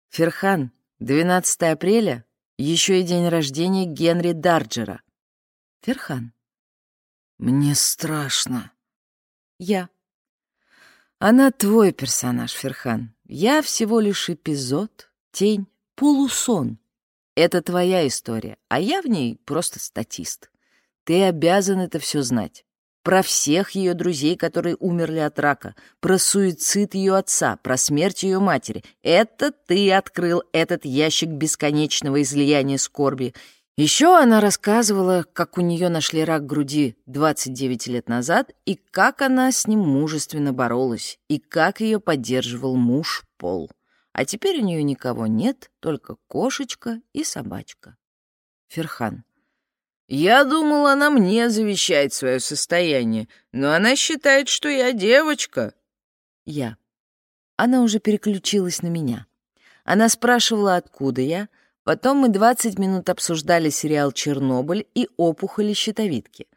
Speaker 2: Ферхан, 12 апреля — еще и день рождения Генри Дарджера. Ферхан. Мне страшно. Я. Она твой персонаж, Ферхан. Я всего лишь эпизод, тень, полусон. Это твоя история, а я в ней просто статист. Ты обязан это все знать про всех ее друзей, которые умерли от рака, про суицид ее отца, про смерть ее матери. Это ты открыл этот ящик бесконечного излияния скорби. Еще она рассказывала, как у нее нашли рак груди 29 лет назад, и как она с ним мужественно боролась, и как ее поддерживал муж Пол. А теперь у нее никого нет, только кошечка и собачка. Ферхан. Я думал, она мне завещает свое состояние, но она считает, что я девочка. Я. Она уже переключилась на меня. Она спрашивала, откуда я. Потом мы 20 минут обсуждали сериал «Чернобыль» и опухоли щитовидки.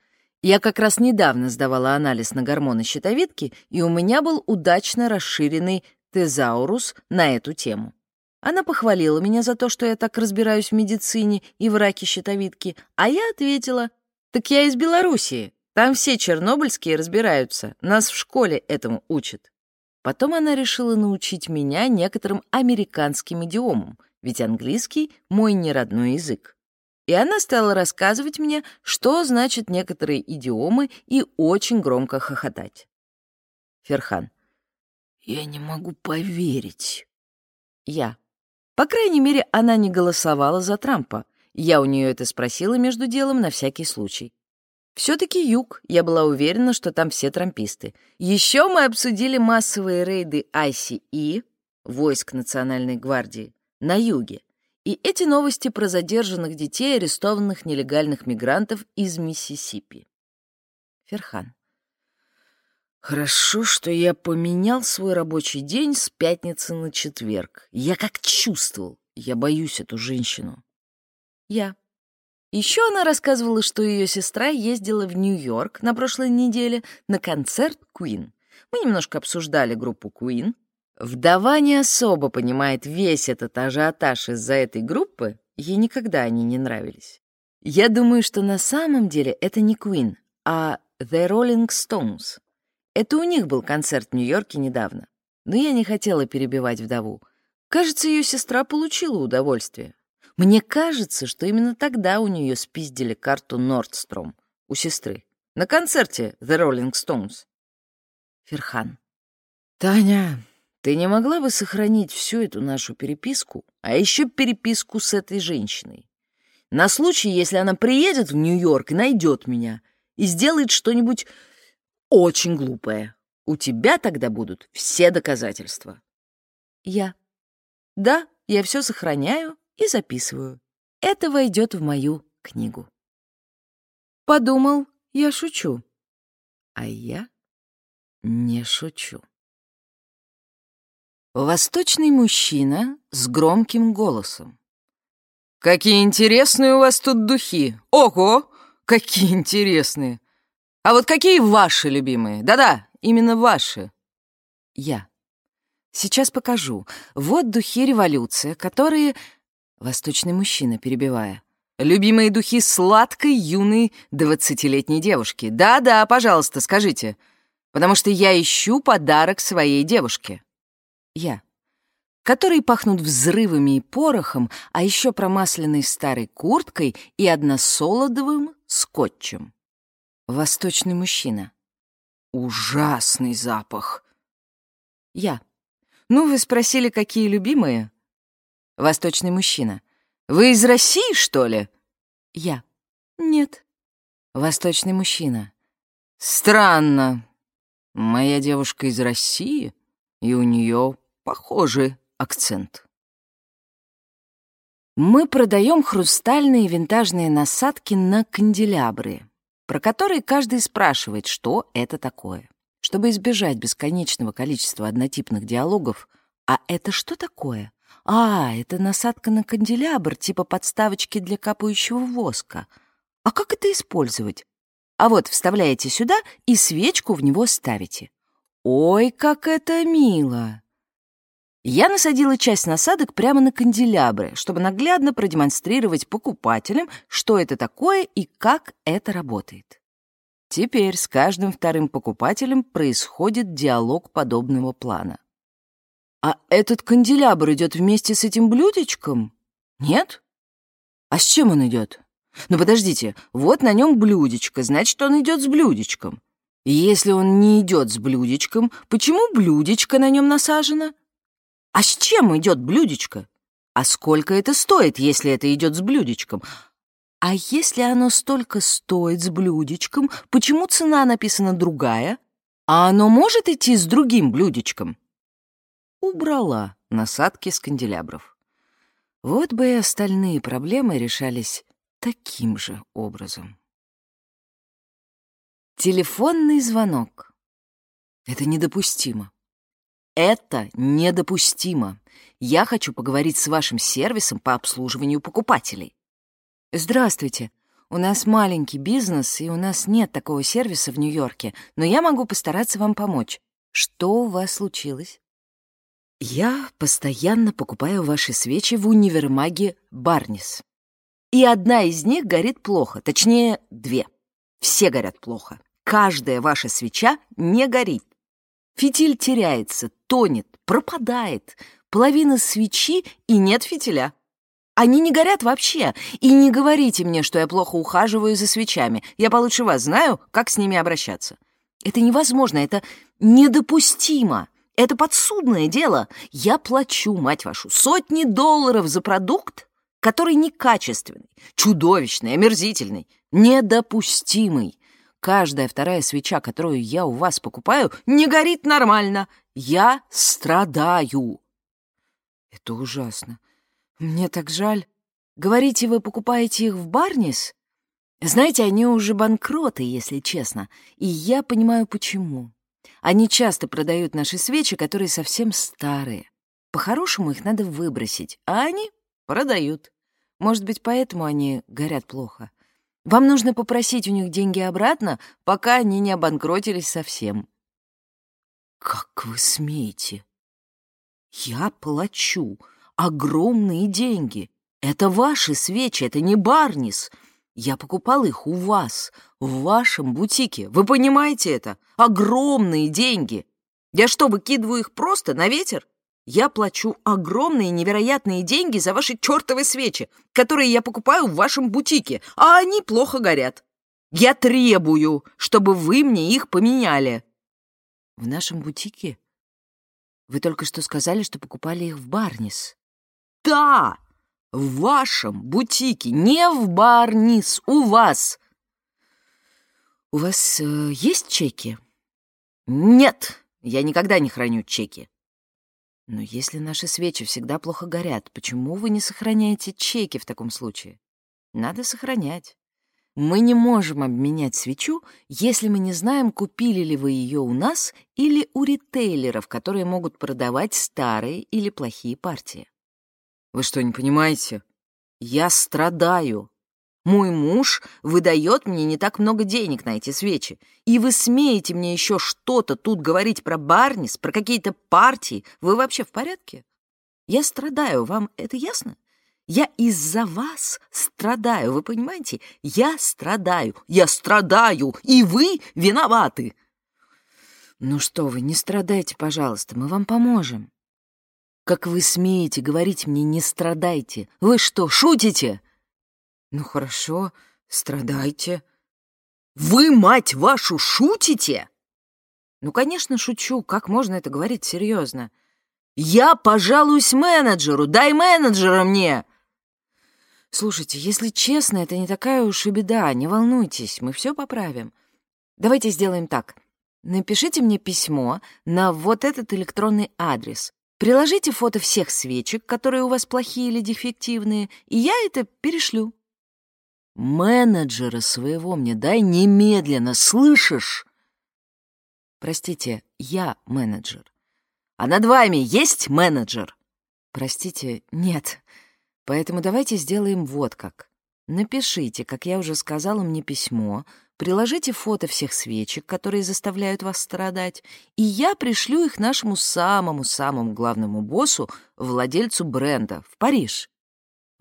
Speaker 2: Я как раз недавно сдавала анализ на гормоны щитовидки, и у меня был удачно расширенный тезаурус на эту тему. Она похвалила меня за то, что я так разбираюсь в медицине и в раке щитовидки, а я ответила, «Так я из Белоруссии, там все чернобыльские разбираются, нас в школе этому учат». Потом она решила научить меня некоторым американским идиомам, ведь английский — мой неродной язык. И она стала рассказывать мне, что значат некоторые идиомы, и очень громко хохотать. Ферхан. «Я не могу поверить». Я.
Speaker 1: По крайней мере, она не голосовала за Трампа. Я у нее это спросила между делом на всякий случай. Все-таки юг, я была уверена, что там все трамписты. Еще мы обсудили массовые рейды ICE, войск Национальной гвардии, на юге. И эти новости про задержанных детей, арестованных нелегальных мигрантов из Миссисипи. Ферхан. Хорошо, что я поменял свой рабочий день с пятницы на четверг. Я как чувствовал. Я боюсь эту женщину. Я. Еще она рассказывала, что ее сестра ездила в Нью-Йорк на прошлой неделе на концерт Queen. Мы немножко обсуждали группу Queen. Вдова не особо понимает весь этот ажиотаж из-за этой группы, ей никогда они не нравились. Я думаю, что на самом деле это не Queen, а The Rolling Stones. Это у них был концерт в Нью-Йорке недавно. Но я не хотела перебивать вдову. Кажется, ее сестра получила удовольствие. Мне кажется, что именно тогда у нее спиздили карту Нордстром у сестры на концерте The Rolling Stones. Ферхан. Таня, ты не могла бы сохранить всю эту нашу переписку, а еще переписку с этой женщиной? На случай, если она приедет в Нью-Йорк и найдет меня и сделает что-нибудь очень глупое. У тебя тогда будут все доказательства. Я. Да, я все сохраняю и записываю. Это войдет в мою книгу. Подумал, я шучу. А я не шучу. Восточный мужчина с громким голосом. «Какие интересные у вас тут духи! Ого! Какие интересные! А вот какие ваши любимые? Да-да, именно ваши!» Я. «Сейчас покажу. Вот духи революция, которые...» Восточный мужчина, перебивая. «Любимые духи сладкой, юной, двадцатилетней девушки. Да-да, пожалуйста, скажите. Потому что я ищу подарок своей девушке». Я. Которые пахнут взрывами и порохом, а еще промасленной старой курткой и односолодовым скотчем. Восточный мужчина. Ужасный запах. Я. Ну, вы спросили, какие любимые? Восточный мужчина. Вы из России, что ли? Я. Нет. Восточный мужчина. Странно. Моя девушка из России, и у нее похожий акцент. Мы продаем хрустальные винтажные насадки на канделябры, про которые каждый спрашивает, что это такое. Чтобы избежать бесконечного количества однотипных диалогов, а это что такое? А, это насадка на канделябр, типа подставочки для капающего воска. А как это использовать? А вот вставляете сюда и свечку в него ставите. Ой, как это мило! Я насадила часть насадок прямо на канделябры, чтобы наглядно продемонстрировать покупателям, что это такое и как это работает. Теперь с каждым вторым покупателем происходит диалог подобного плана. «А этот канделябр идет вместе с этим блюдечком? Нет? А с чем он идет? Ну подождите, вот на нем блюдечко, значит, он идет с блюдечком. Если он не идет с блюдечком, почему блюдечко на нем насажено? А с чем идет блюдечко? А сколько это стоит, если это идет с блюдечком? А если оно столько стоит с блюдечком, почему цена написана другая? А оно может идти с другим блюдечком? Убрала насадки с канделябров. Вот бы и остальные проблемы решались таким же образом. Телефонный звонок. Это недопустимо. Это недопустимо. Я хочу поговорить с вашим сервисом по обслуживанию покупателей. Здравствуйте. У нас маленький бизнес, и у нас нет такого сервиса в Нью-Йорке, но я могу постараться вам помочь. Что у вас случилось? Я постоянно покупаю ваши свечи в универмаге Барнис. И одна из них горит плохо, точнее, две. Все горят плохо. Каждая ваша свеча не горит. Фитиль теряется, тонет, пропадает. Половина свечи и нет фитиля. Они не горят вообще. И не говорите мне, что я плохо ухаживаю за свечами. Я получше вас знаю, как с ними обращаться. Это невозможно, это недопустимо.
Speaker 4: Это подсудное дело. Я плачу, мать вашу, сотни долларов за продукт, который некачественный, чудовищный, омерзительный, недопустимый. Каждая вторая свеча, которую я у вас покупаю, не горит нормально. Я страдаю.
Speaker 2: Это ужасно. Мне так жаль. Говорите, вы покупаете их в Барнис? Знаете, они уже банкроты, если честно, и я понимаю, почему. Они часто продают наши свечи, которые совсем старые. По-хорошему их надо выбросить, а они продают. Может быть, поэтому они горят плохо. Вам нужно попросить у них деньги обратно, пока они не обанкротились совсем.
Speaker 4: Как вы смеете? Я плачу огромные деньги. Это ваши свечи, это не Барнис. Я покупал их у вас, в вашем бутике. Вы понимаете это? Огромные деньги. Я что, выкидываю их просто на ветер? Я плачу огромные невероятные деньги за ваши чертовы свечи, которые я покупаю в вашем бутике, а они плохо горят. Я требую, чтобы вы мне их поменяли.
Speaker 2: В нашем бутике? Вы только что сказали, что покупали их в Барнис.
Speaker 4: Да, в вашем бутике, не в Барнис, у вас.
Speaker 2: У вас э, есть чеки?
Speaker 4: Нет, я никогда не храню чеки.
Speaker 2: Но если наши свечи всегда плохо горят, почему вы не сохраняете чеки в таком случае? Надо сохранять. Мы не можем обменять свечу, если мы не знаем, купили ли вы ее у нас или у ритейлеров, которые могут продавать старые или плохие партии.
Speaker 4: Вы что, не понимаете? Я страдаю. Мой муж выдает мне не так много денег на эти свечи. И вы смеете мне еще что-то тут говорить про Барнис, про какие-то партии. Вы вообще в порядке? Я страдаю, вам это ясно? Я из-за вас страдаю, вы понимаете? Я страдаю, я страдаю, и вы виноваты.
Speaker 2: Ну что вы, не страдайте, пожалуйста, мы вам поможем. Как вы смеете говорить мне «не страдайте»? Вы что, шутите?
Speaker 4: «Ну хорошо, страдайте». «Вы, мать вашу, шутите?»
Speaker 2: «Ну, конечно, шучу. Как можно это говорить серьезно?»
Speaker 4: «Я пожалуюсь менеджеру! Дай менеджера мне!»
Speaker 2: «Слушайте, если честно, это не такая уж и беда. Не волнуйтесь, мы все поправим. Давайте сделаем так. Напишите мне письмо на вот этот электронный адрес. Приложите фото всех свечек, которые у вас плохие или дефективные, и я это перешлю.
Speaker 4: Менеджера своего мне дай немедленно, слышишь?
Speaker 2: Простите, я менеджер.
Speaker 4: А над вами есть менеджер?
Speaker 2: Простите, нет. Поэтому давайте сделаем вот как. Напишите, как я уже сказала, мне письмо, приложите фото всех свечек, которые заставляют вас страдать, и я пришлю их нашему самому-самому главному боссу, владельцу бренда, в Париж.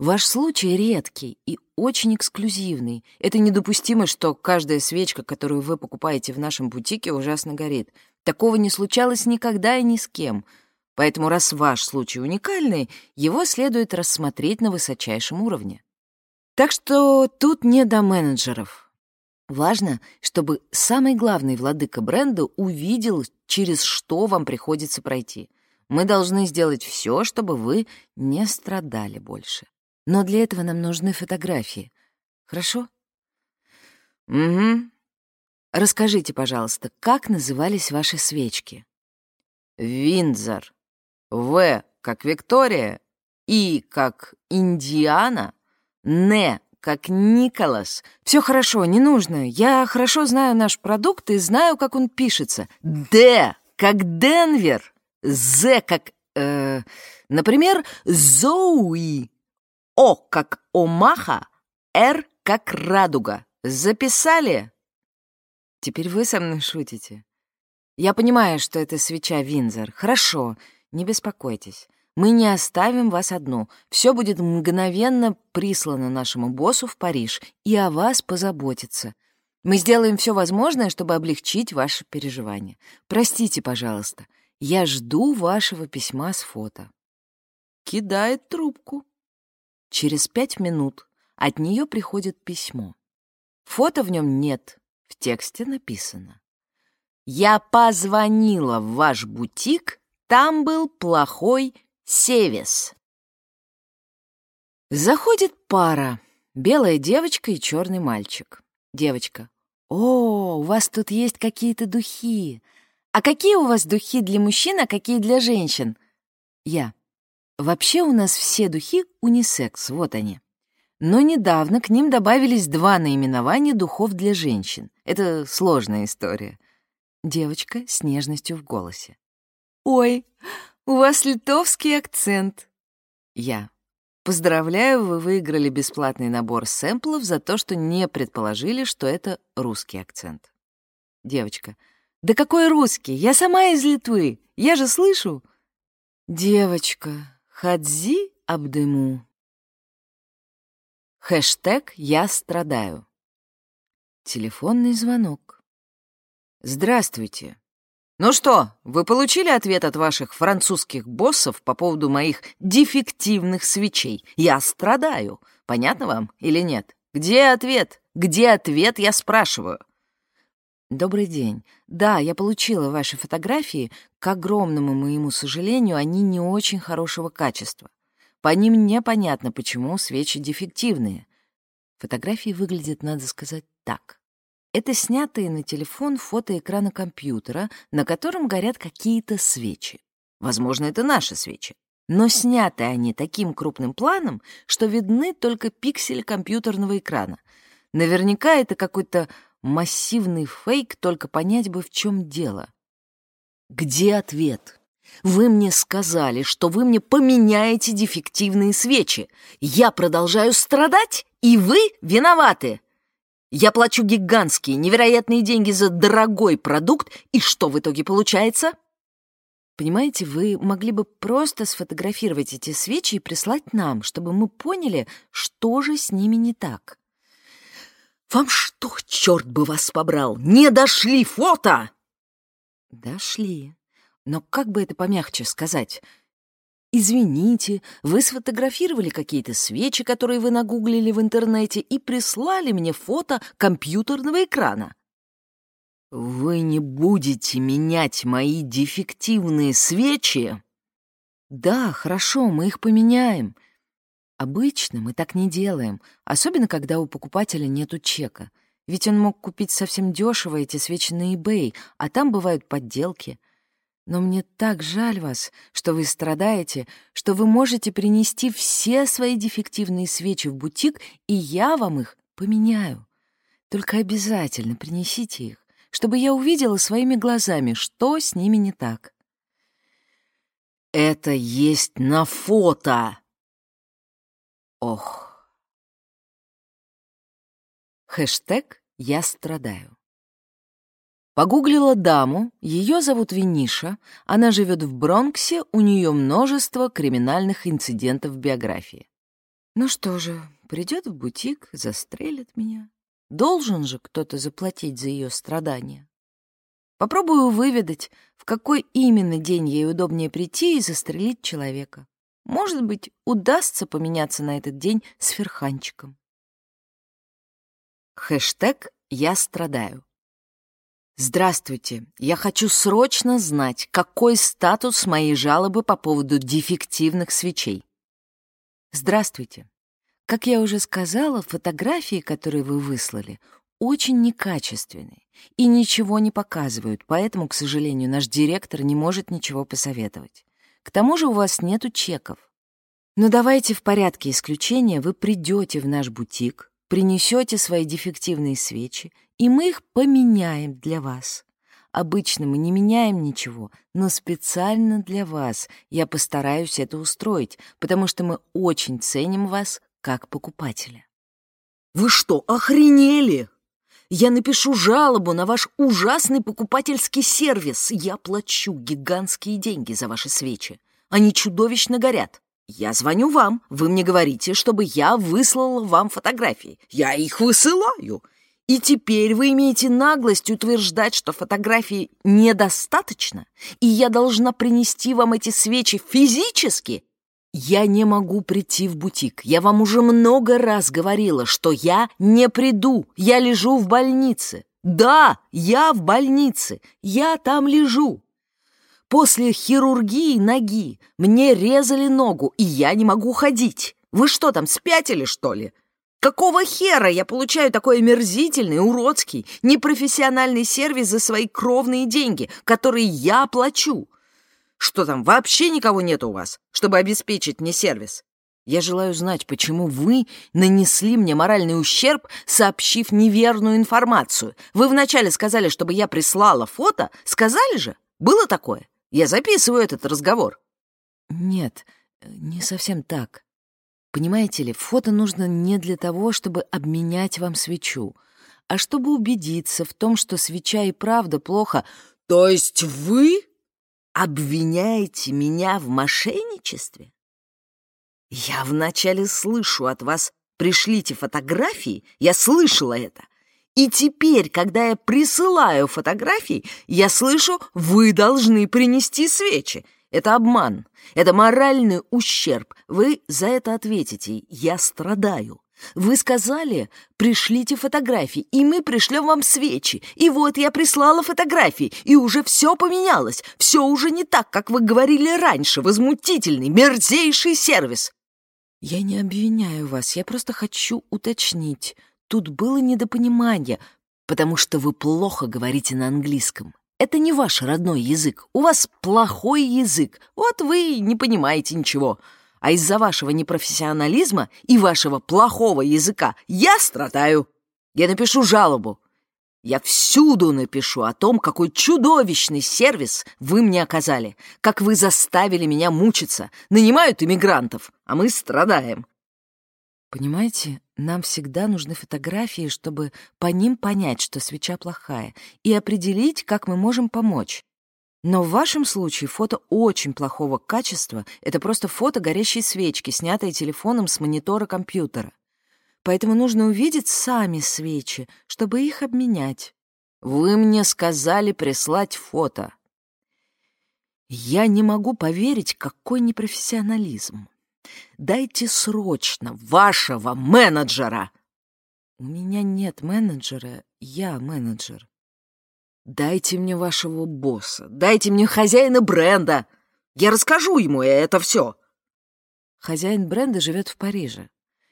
Speaker 2: Ваш случай редкий и очень эксклюзивный. Это недопустимо, что каждая свечка, которую вы покупаете в нашем бутике, ужасно горит. Такого не случалось никогда и ни с кем. Поэтому, раз ваш случай уникальный, его следует рассмотреть на высочайшем уровне. Так что тут не до менеджеров. Важно, чтобы самый главный владыка бренда увидел, через что вам приходится пройти. Мы должны сделать все, чтобы вы не страдали больше. Но для этого нам нужны фотографии. Хорошо?
Speaker 4: Угу.
Speaker 2: Расскажите, пожалуйста, как назывались ваши свечки?
Speaker 4: Виндзор. В как Виктория. И как Индиана. Н как Николас.
Speaker 2: Все хорошо, не нужно. Я хорошо знаю наш продукт и знаю, как он пишется.
Speaker 4: Д как Денвер. З как, э, например, Зоуи. О как Омаха, Р как радуга. Записали?
Speaker 2: Теперь вы со мной шутите. Я понимаю, что это свеча Винзор. Хорошо, не беспокойтесь. Мы не оставим вас одну. Все будет мгновенно прислано нашему боссу в Париж, и о вас позаботиться. Мы сделаем все возможное, чтобы облегчить ваши переживания. Простите, пожалуйста. Я жду вашего письма с фото.
Speaker 4: Кидает трубку.
Speaker 2: Через пять минут от нее приходит письмо. Фото в нем нет, в тексте написано.
Speaker 4: «Я позвонила в ваш бутик
Speaker 1: Там был плохой Севес. Заходит пара. Белая девочка и черный мальчик. Девочка. «О, у вас тут есть какие-то духи. А какие у вас духи для мужчин, а какие для женщин?» Я. «Вообще у нас все духи унисекс, вот они. Но недавно к ним добавились два наименования духов для женщин. Это сложная история». Девочка с нежностью в голосе. «Ой, у вас литовский акцент». Я. Поздравляю, вы выиграли бесплатный набор сэмплов за то, что не предположили, что это русский акцент. Девочка. Да какой русский? Я сама из Литвы. Я же слышу. Девочка. Хадзи Абдыму. Хэштег «Я страдаю». Телефонный звонок. Здравствуйте. Ну что, вы получили ответ от ваших французских боссов по поводу моих дефективных свечей? Я страдаю. Понятно вам или нет? Где ответ? Где ответ, я спрашиваю. Добрый день. Да, я получила ваши фотографии. К огромному моему сожалению, они не очень хорошего качества. По ним непонятно, почему свечи дефективные. Фотографии выглядят, надо сказать, так. Это снятые на телефон фото экрана компьютера, на котором горят какие-то свечи. Возможно, это наши свечи. Но сняты они таким крупным планом, что видны только пиксели компьютерного экрана. Наверняка это какой-то массивный фейк, только понять бы, в чем дело. Где ответ? Вы мне сказали, что вы мне поменяете дефективные свечи. Я продолжаю страдать, и вы виноваты. Я плачу гигантские, невероятные деньги за дорогой продукт, и что в итоге получается? Понимаете, вы могли бы просто сфотографировать эти свечи и прислать нам, чтобы мы поняли, что же с ними не так. Вам что, черт бы вас побрал, не дошли фото? Дошли. Но как бы это помягче сказать? «Извините, вы сфотографировали какие-то свечи, которые вы нагуглили в интернете, и прислали мне фото компьютерного экрана». «Вы не будете менять мои дефективные свечи?» «Да, хорошо, мы их поменяем. Обычно мы так не делаем, особенно когда у покупателя нету чека. Ведь он мог купить совсем дешево эти свечи на eBay, а там бывают подделки». Но мне так жаль вас, что вы страдаете, что вы можете принести все свои дефективные свечи в бутик, и я вам их поменяю. Только обязательно принесите их, чтобы я увидела своими глазами, что с ними не так. Это есть на фото. Ох. Хэштег «Я страдаю». Погуглила даму, ее зовут Виниша, она живет в Бронксе, у нее множество криминальных инцидентов в биографии. Ну что же, придет в бутик, застрелит меня. Должен же кто-то заплатить за ее страдания. Попробую выведать, в какой именно день ей удобнее прийти и застрелить человека. Может быть, удастся поменяться на этот день с Ферханчиком. Хэштег «Я страдаю». Здравствуйте. Я хочу срочно знать, какой статус моей жалобы по поводу дефективных свечей. Здравствуйте. Как я уже сказала, фотографии, которые вы выслали, очень некачественные и ничего не показывают, поэтому, к сожалению, наш директор не может ничего посоветовать. К тому же у вас нету чеков. Но давайте в порядке исключения вы придете в наш бутик, принесете свои дефективные свечи, и мы их поменяем для вас. Обычно мы не меняем ничего, но специально для вас я постараюсь это устроить, потому что мы очень ценим вас как покупателя. Вы что, охренели? Я напишу жалобу на ваш ужасный покупательский сервис. Я плачу гигантские деньги за ваши свечи. Они чудовищно горят. Я звоню вам, вы мне говорите, чтобы я выслала вам фотографии. Я их высылаю. И теперь вы имеете наглость утверждать, что фотографии недостаточно, и я должна принести вам эти свечи физически. Я не могу прийти в бутик. Я вам уже много раз говорила, что я не приду. Я лежу в больнице. Да, я в больнице. Я там лежу.
Speaker 2: После хирургии ноги мне резали ногу, и я не могу ходить. Вы что там, спятили, что ли? Какого хера я получаю такой омерзительный, уродский, непрофессиональный сервис за свои кровные деньги, которые я плачу? Что там, вообще никого нет у вас, чтобы обеспечить мне сервис? Я желаю знать, почему вы нанесли мне моральный ущерб, сообщив неверную информацию. Вы вначале сказали, чтобы я прислала фото. Сказали же? Было такое? Я записываю этот разговор. Нет, не совсем так. Понимаете ли, фото нужно не для того, чтобы обменять вам свечу, а чтобы убедиться в том, что свеча и правда плохо. То есть вы обвиняете меня в мошенничестве? Я вначале слышу от вас «пришлите фотографии», я слышала это. И теперь, когда я присылаю фотографии, я слышу «вы должны принести свечи». Это обман, это моральный ущерб. Вы за это ответите. Я страдаю. Вы сказали, пришлите фотографии, и мы пришлем вам свечи. И вот я прислала фотографии, и уже все поменялось. Все уже не так, как вы говорили раньше. Возмутительный, мерзейший сервис. Я не обвиняю вас, я просто хочу уточнить. Тут было недопонимание, потому что вы плохо говорите на английском. Это не ваш родной язык. У вас плохой язык. Вот вы не понимаете ничего. А из-за вашего непрофессионализма и вашего плохого языка я страдаю. Я напишу жалобу. Я всюду напишу о том, какой чудовищный сервис вы мне оказали, как вы заставили меня мучиться, нанимают иммигрантов, а мы страдаем. Понимаете, нам всегда нужны фотографии, чтобы по ним понять, что свеча плохая, и определить, как мы можем помочь. Но в вашем случае фото очень плохого качества — это просто фото горящей свечки, снятое телефоном с монитора компьютера. Поэтому нужно увидеть сами свечи, чтобы их обменять. Вы мне сказали прислать фото. Я не могу поверить, какой непрофессионализм. Дайте срочно вашего менеджера!» «У меня нет менеджера, я менеджер». «Дайте мне вашего босса, дайте мне хозяина бренда. Я расскажу ему это все». Хозяин бренда живет в Париже.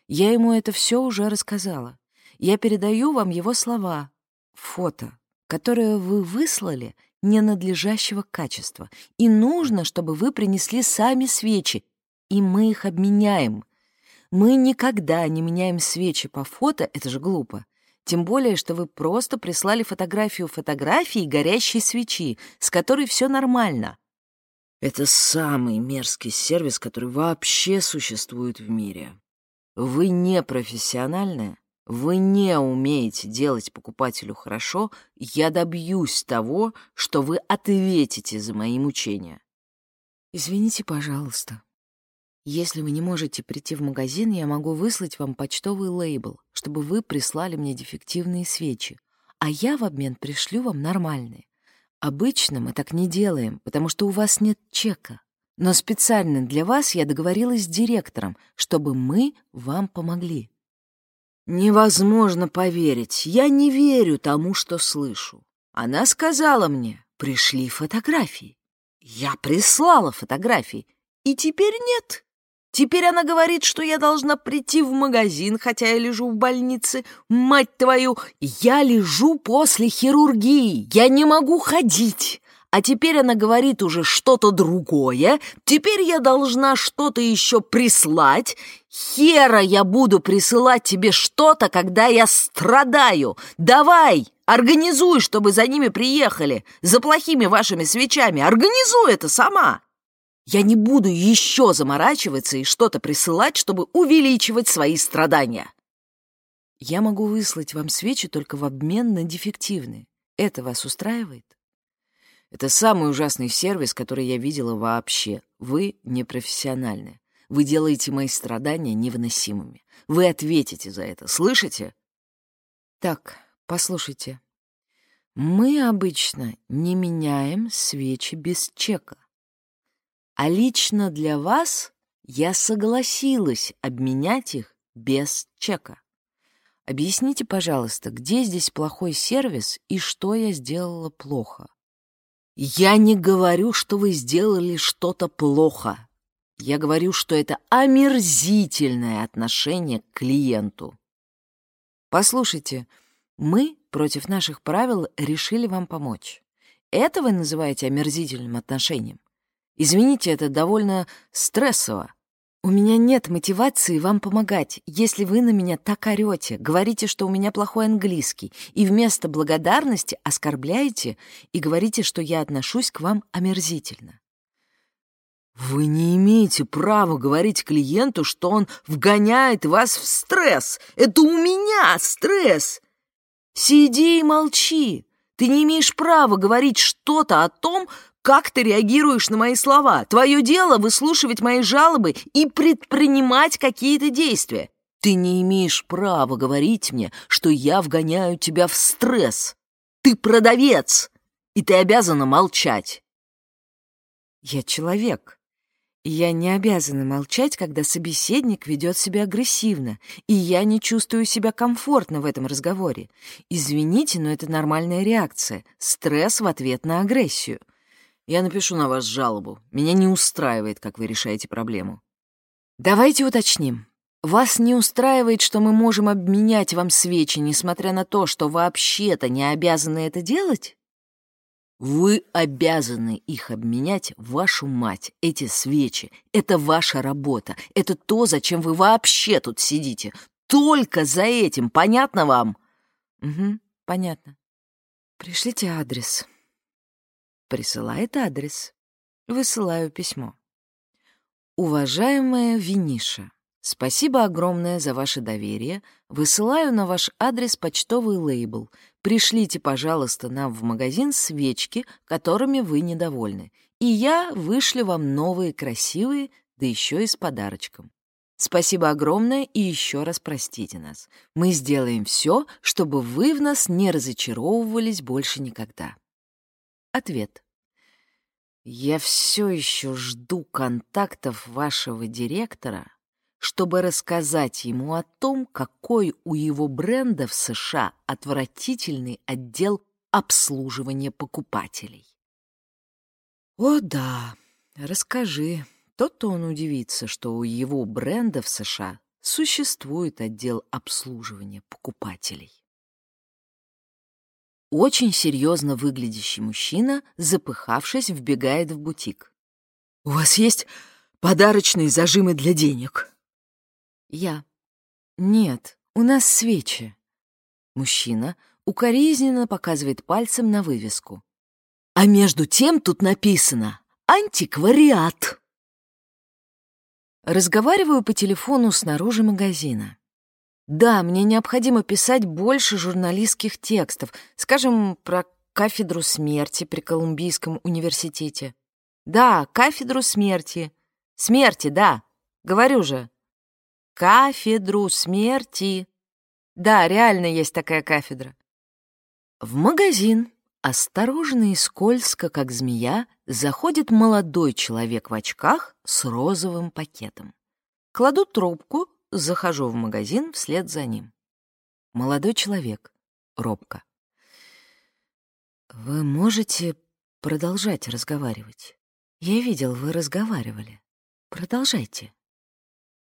Speaker 2: Я ему это все уже рассказала. Я передаю вам его слова, фото, которое вы выслали ненадлежащего качества. И нужно, чтобы вы принесли сами свечи и мы их обменяем. Мы никогда не меняем свечи по фото, это же глупо. Тем более, что вы просто прислали фотографию фотографии горящей свечи, с которой все нормально. Это самый мерзкий сервис, который вообще существует в мире. Вы не профессиональная, вы не умеете делать покупателю хорошо, я добьюсь того, что вы ответите за мои мучения. Извините, пожалуйста, если вы не можете прийти в магазин, я могу выслать вам почтовый лейбл, чтобы вы прислали мне дефективные свечи, а я в обмен пришлю вам нормальные. Обычно мы так не делаем, потому что у вас нет чека. Но специально для вас я договорилась с директором, чтобы мы вам помогли. Невозможно поверить. Я не верю тому, что слышу. Она сказала мне, пришли фотографии. Я прислала фотографии, и теперь нет. Теперь она говорит, что я должна прийти в магазин, хотя я лежу в больнице. Мать твою, я лежу после хирургии, я не могу ходить. А теперь она говорит уже что-то другое. Теперь я должна что-то еще прислать. Хера я буду присылать тебе что-то, когда я страдаю. Давай, организуй, чтобы за ними приехали. За плохими вашими свечами. Организуй это сама. Я не буду еще заморачиваться и что-то присылать, чтобы увеличивать свои страдания. Я могу выслать вам свечи только в обмен на дефективные. Это вас устраивает? Это самый ужасный сервис, который я видела вообще. Вы непрофессиональны. Вы делаете мои страдания невыносимыми. Вы ответите за это, слышите? Так, послушайте. Мы обычно не меняем свечи без чека. А лично для вас я согласилась обменять их без чека. Объясните, пожалуйста, где здесь плохой сервис и что я сделала плохо? Я не говорю, что вы сделали что-то плохо. Я говорю, что это омерзительное отношение к клиенту. Послушайте, мы против наших правил решили вам помочь. Это вы называете омерзительным отношением? Извините, это довольно стрессово. У меня нет мотивации вам помогать, если вы на меня так орете, говорите, что у меня плохой английский, и вместо благодарности оскорбляете и говорите, что я отношусь к вам омерзительно. Вы не имеете права говорить клиенту, что он вгоняет вас в стресс. Это у меня стресс. Сиди и молчи. Ты не имеешь права говорить что-то о том, как ты реагируешь на мои слова? Твое дело выслушивать мои жалобы и предпринимать какие-то действия. Ты не имеешь права говорить мне, что я вгоняю тебя в стресс. Ты продавец, и ты обязана молчать. Я человек, я не обязана молчать, когда собеседник ведет себя агрессивно, и я не чувствую себя комфортно в этом разговоре. Извините, но это нормальная реакция — стресс в ответ на агрессию. Я напишу на вас жалобу. Меня не устраивает, как вы решаете проблему. Давайте уточним. Вас не устраивает, что мы можем обменять вам свечи, несмотря на то, что вообще-то не обязаны это делать? Вы обязаны их обменять, вашу мать, эти свечи. Это ваша работа. Это то, зачем вы вообще тут сидите. Только за этим. Понятно вам? Угу, понятно. Пришлите адрес. Присылает адрес. Высылаю письмо. Уважаемая Виниша, спасибо огромное за ваше доверие. Высылаю на ваш адрес почтовый лейбл. Пришлите, пожалуйста, нам в магазин свечки, которыми вы недовольны. И я вышлю вам новые красивые, да еще и с подарочком. Спасибо огромное и еще раз простите нас. Мы сделаем все, чтобы вы в нас не разочаровывались больше никогда. Ответ. Я все еще жду контактов вашего директора, чтобы рассказать ему о том, какой у его бренда в США отвратительный отдел обслуживания покупателей. О да, расскажи. Тот-то он удивится, что у его бренда в США существует отдел обслуживания покупателей. Очень серьезно выглядящий мужчина, запыхавшись, вбегает в бутик. «У вас есть подарочные зажимы для денег?» Я. «Нет, у нас свечи». Мужчина укоризненно показывает пальцем на вывеску. «А между тем тут написано «Антиквариат». Разговариваю по телефону снаружи магазина. Да, мне необходимо писать больше журналистских текстов, скажем, про кафедру смерти при Колумбийском университете. Да, кафедру смерти. Смерти, да. Говорю же. Кафедру смерти. Да, реально есть такая кафедра. В магазин, осторожно и скользко, как змея, заходит молодой человек в очках с розовым пакетом. Кладу трубку, Захожу в магазин вслед за ним. Молодой человек, робко. «Вы можете продолжать разговаривать? Я видел, вы разговаривали. Продолжайте».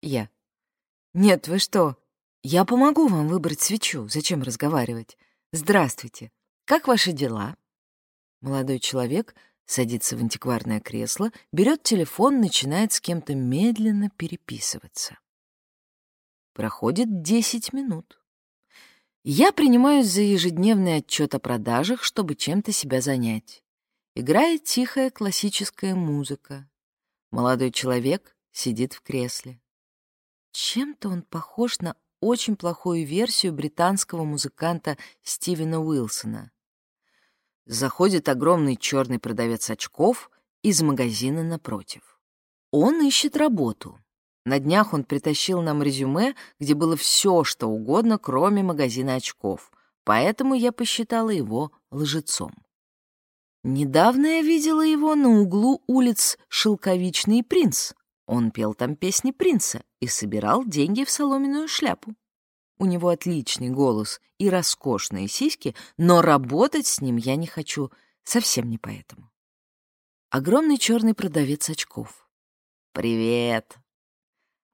Speaker 2: Я. «Нет, вы что? Я помогу вам выбрать свечу. Зачем разговаривать? Здравствуйте. Как ваши дела?» Молодой человек садится в антикварное кресло, берет телефон, начинает с кем-то медленно переписываться. Проходит 10 минут. Я принимаюсь за ежедневный отчет о продажах, чтобы чем-то себя занять. Играет тихая классическая музыка. Молодой человек сидит в кресле. Чем-то он похож на очень плохую версию британского музыканта Стивена Уилсона. Заходит огромный черный продавец очков из магазина напротив. Он ищет работу. На днях он притащил нам резюме, где было все, что угодно, кроме магазина очков, поэтому я посчитала его лжецом. Недавно я видела его на углу улиц Шелковичный принц. Он пел там песни принца и собирал деньги в соломенную шляпу. У него отличный голос и роскошные сиськи, но работать с ним я не хочу, совсем не поэтому. Огромный черный продавец очков.
Speaker 4: «Привет!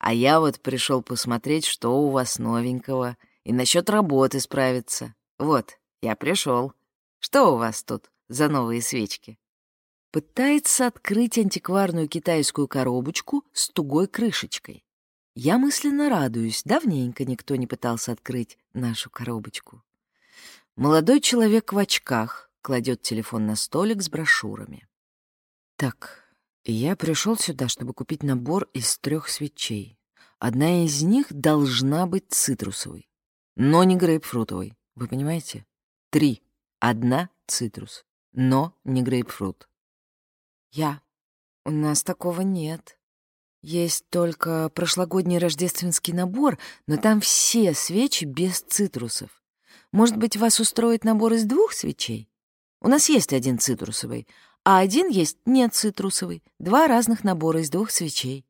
Speaker 4: А я вот пришел посмотреть, что у вас новенького, и насчет работы справиться. Вот, я пришел. Что у вас тут за новые свечки?»
Speaker 2: Пытается открыть антикварную китайскую коробочку с тугой крышечкой. Я мысленно радуюсь, давненько никто не пытался открыть нашу коробочку. Молодой человек в очках кладет телефон на столик с брошюрами. Так, я пришел сюда, чтобы купить набор из трех свечей. Одна из них должна быть цитрусовой, но не грейпфрутовой. Вы понимаете? Три. Одна — цитрус, но не грейпфрут. Я. У нас такого нет. Есть только прошлогодний рождественский набор, но там все свечи без цитрусов. Может быть, вас устроит набор из двух свечей? У нас есть один цитрусовый, а один есть не цитрусовый. Два разных набора из двух свечей.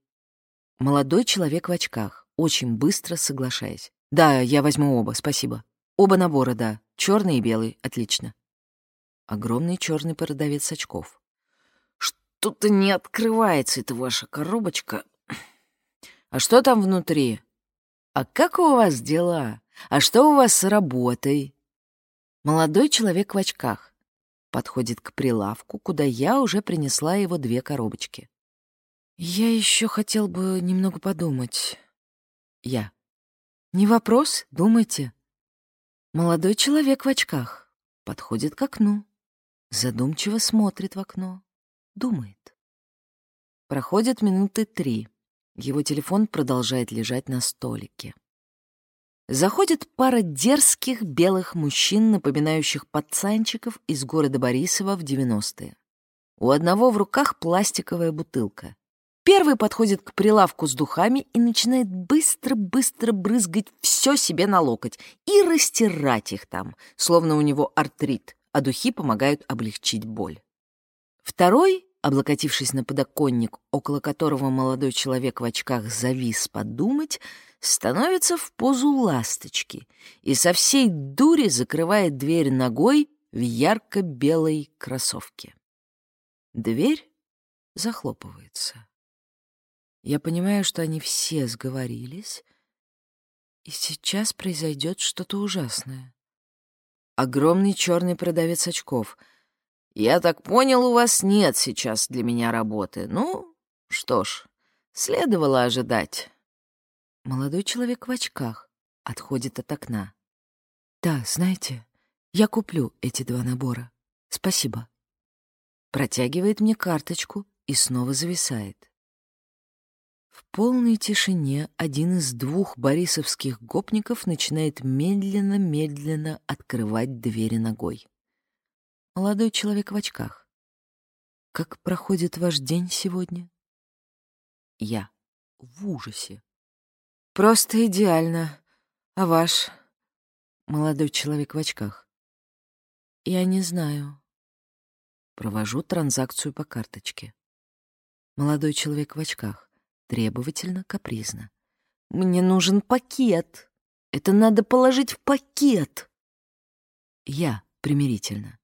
Speaker 2: Молодой человек в очках, очень быстро соглашаясь. Да, я возьму оба, спасибо. Оба набора, да. Черный и белый, отлично. Огромный черный продавец очков.
Speaker 4: Что-то не открывается эта ваша коробочка.
Speaker 2: А что там внутри? А как у вас дела? А что у вас с работой? Молодой человек в очках подходит к прилавку, куда я уже принесла его две коробочки. Я еще хотел бы немного подумать. Я. Не вопрос, думайте. Молодой человек в очках подходит к окну, задумчиво смотрит в окно. Думает. Проходят минуты три. Его телефон продолжает лежать на столике. Заходит пара дерзких белых мужчин, напоминающих пацанчиков из города Борисова в 90-е. У одного в руках пластиковая бутылка. Первый подходит к прилавку с духами и начинает быстро-быстро брызгать все себе на локоть и растирать их там, словно у него артрит, а духи помогают облегчить боль. Второй, облокотившись на подоконник, около которого молодой человек в очках завис подумать, становится в позу ласточки и со всей дури закрывает дверь ногой в ярко-белой кроссовке. Дверь захлопывается. Я понимаю, что они все сговорились, и сейчас произойдет что-то ужасное. Огромный черный продавец очков — «Я так понял, у вас нет сейчас для меня работы. Ну, что ж, следовало ожидать». Молодой человек в очках отходит от окна. «Да, знаете, я куплю эти два набора. Спасибо». Протягивает мне карточку и снова зависает. В полной тишине один из двух борисовских гопников начинает медленно-медленно открывать двери ногой. Молодой человек в очках. Как проходит ваш день сегодня? Я в ужасе. Просто идеально. А ваш? Молодой человек в очках. Я не знаю. Провожу транзакцию по карточке. Молодой человек в очках. Требовательно, капризно. Мне нужен пакет. Это надо положить в пакет. Я примирительно.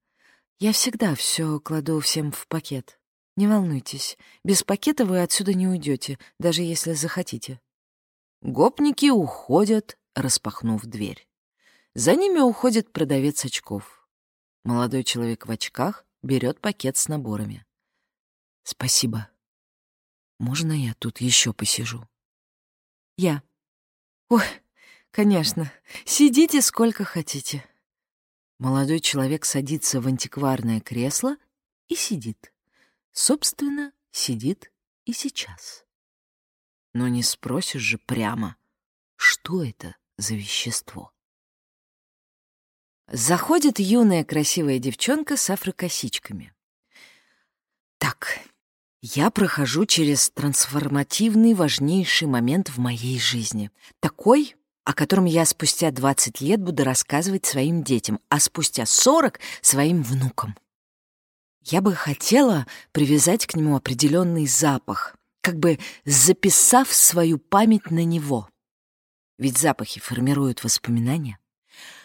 Speaker 2: Я всегда все кладу всем в пакет. Не волнуйтесь, без пакета вы отсюда не уйдете, даже если захотите. Гопники уходят, распахнув дверь. За ними уходит продавец очков. Молодой человек в очках берет пакет с наборами. Спасибо. Можно я тут еще посижу? Я. Ой, конечно, сидите сколько хотите. Молодой человек садится в антикварное кресло и сидит. Собственно, сидит и сейчас. Но не спросишь же прямо, что это за вещество. Заходит юная красивая девчонка с афрокосичками. Так, я прохожу через трансформативный важнейший момент в моей жизни. Такой, о котором я спустя 20 лет буду рассказывать своим детям, а спустя 40 — своим внукам. Я бы хотела привязать к нему определенный запах, как бы записав свою память на него. Ведь запахи формируют воспоминания.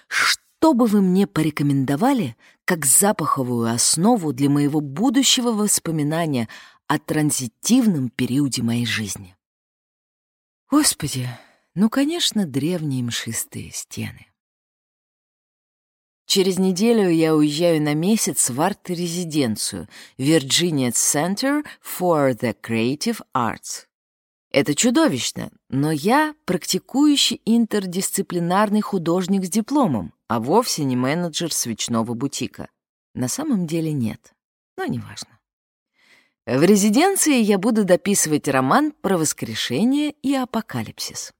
Speaker 2: Что бы вы мне порекомендовали, как запаховую основу для моего будущего воспоминания о транзитивном периоде моей жизни. Господи, ну, конечно, древние мшистые стены. Через неделю я уезжаю на месяц в арт-резиденцию Virginia Center for the Creative Arts. Это чудовищно, но я практикующий интердисциплинарный художник с дипломом, а вовсе не менеджер свечного бутика. На самом деле нет, но неважно. В резиденции я буду дописывать роман про воскрешение и апокалипсис.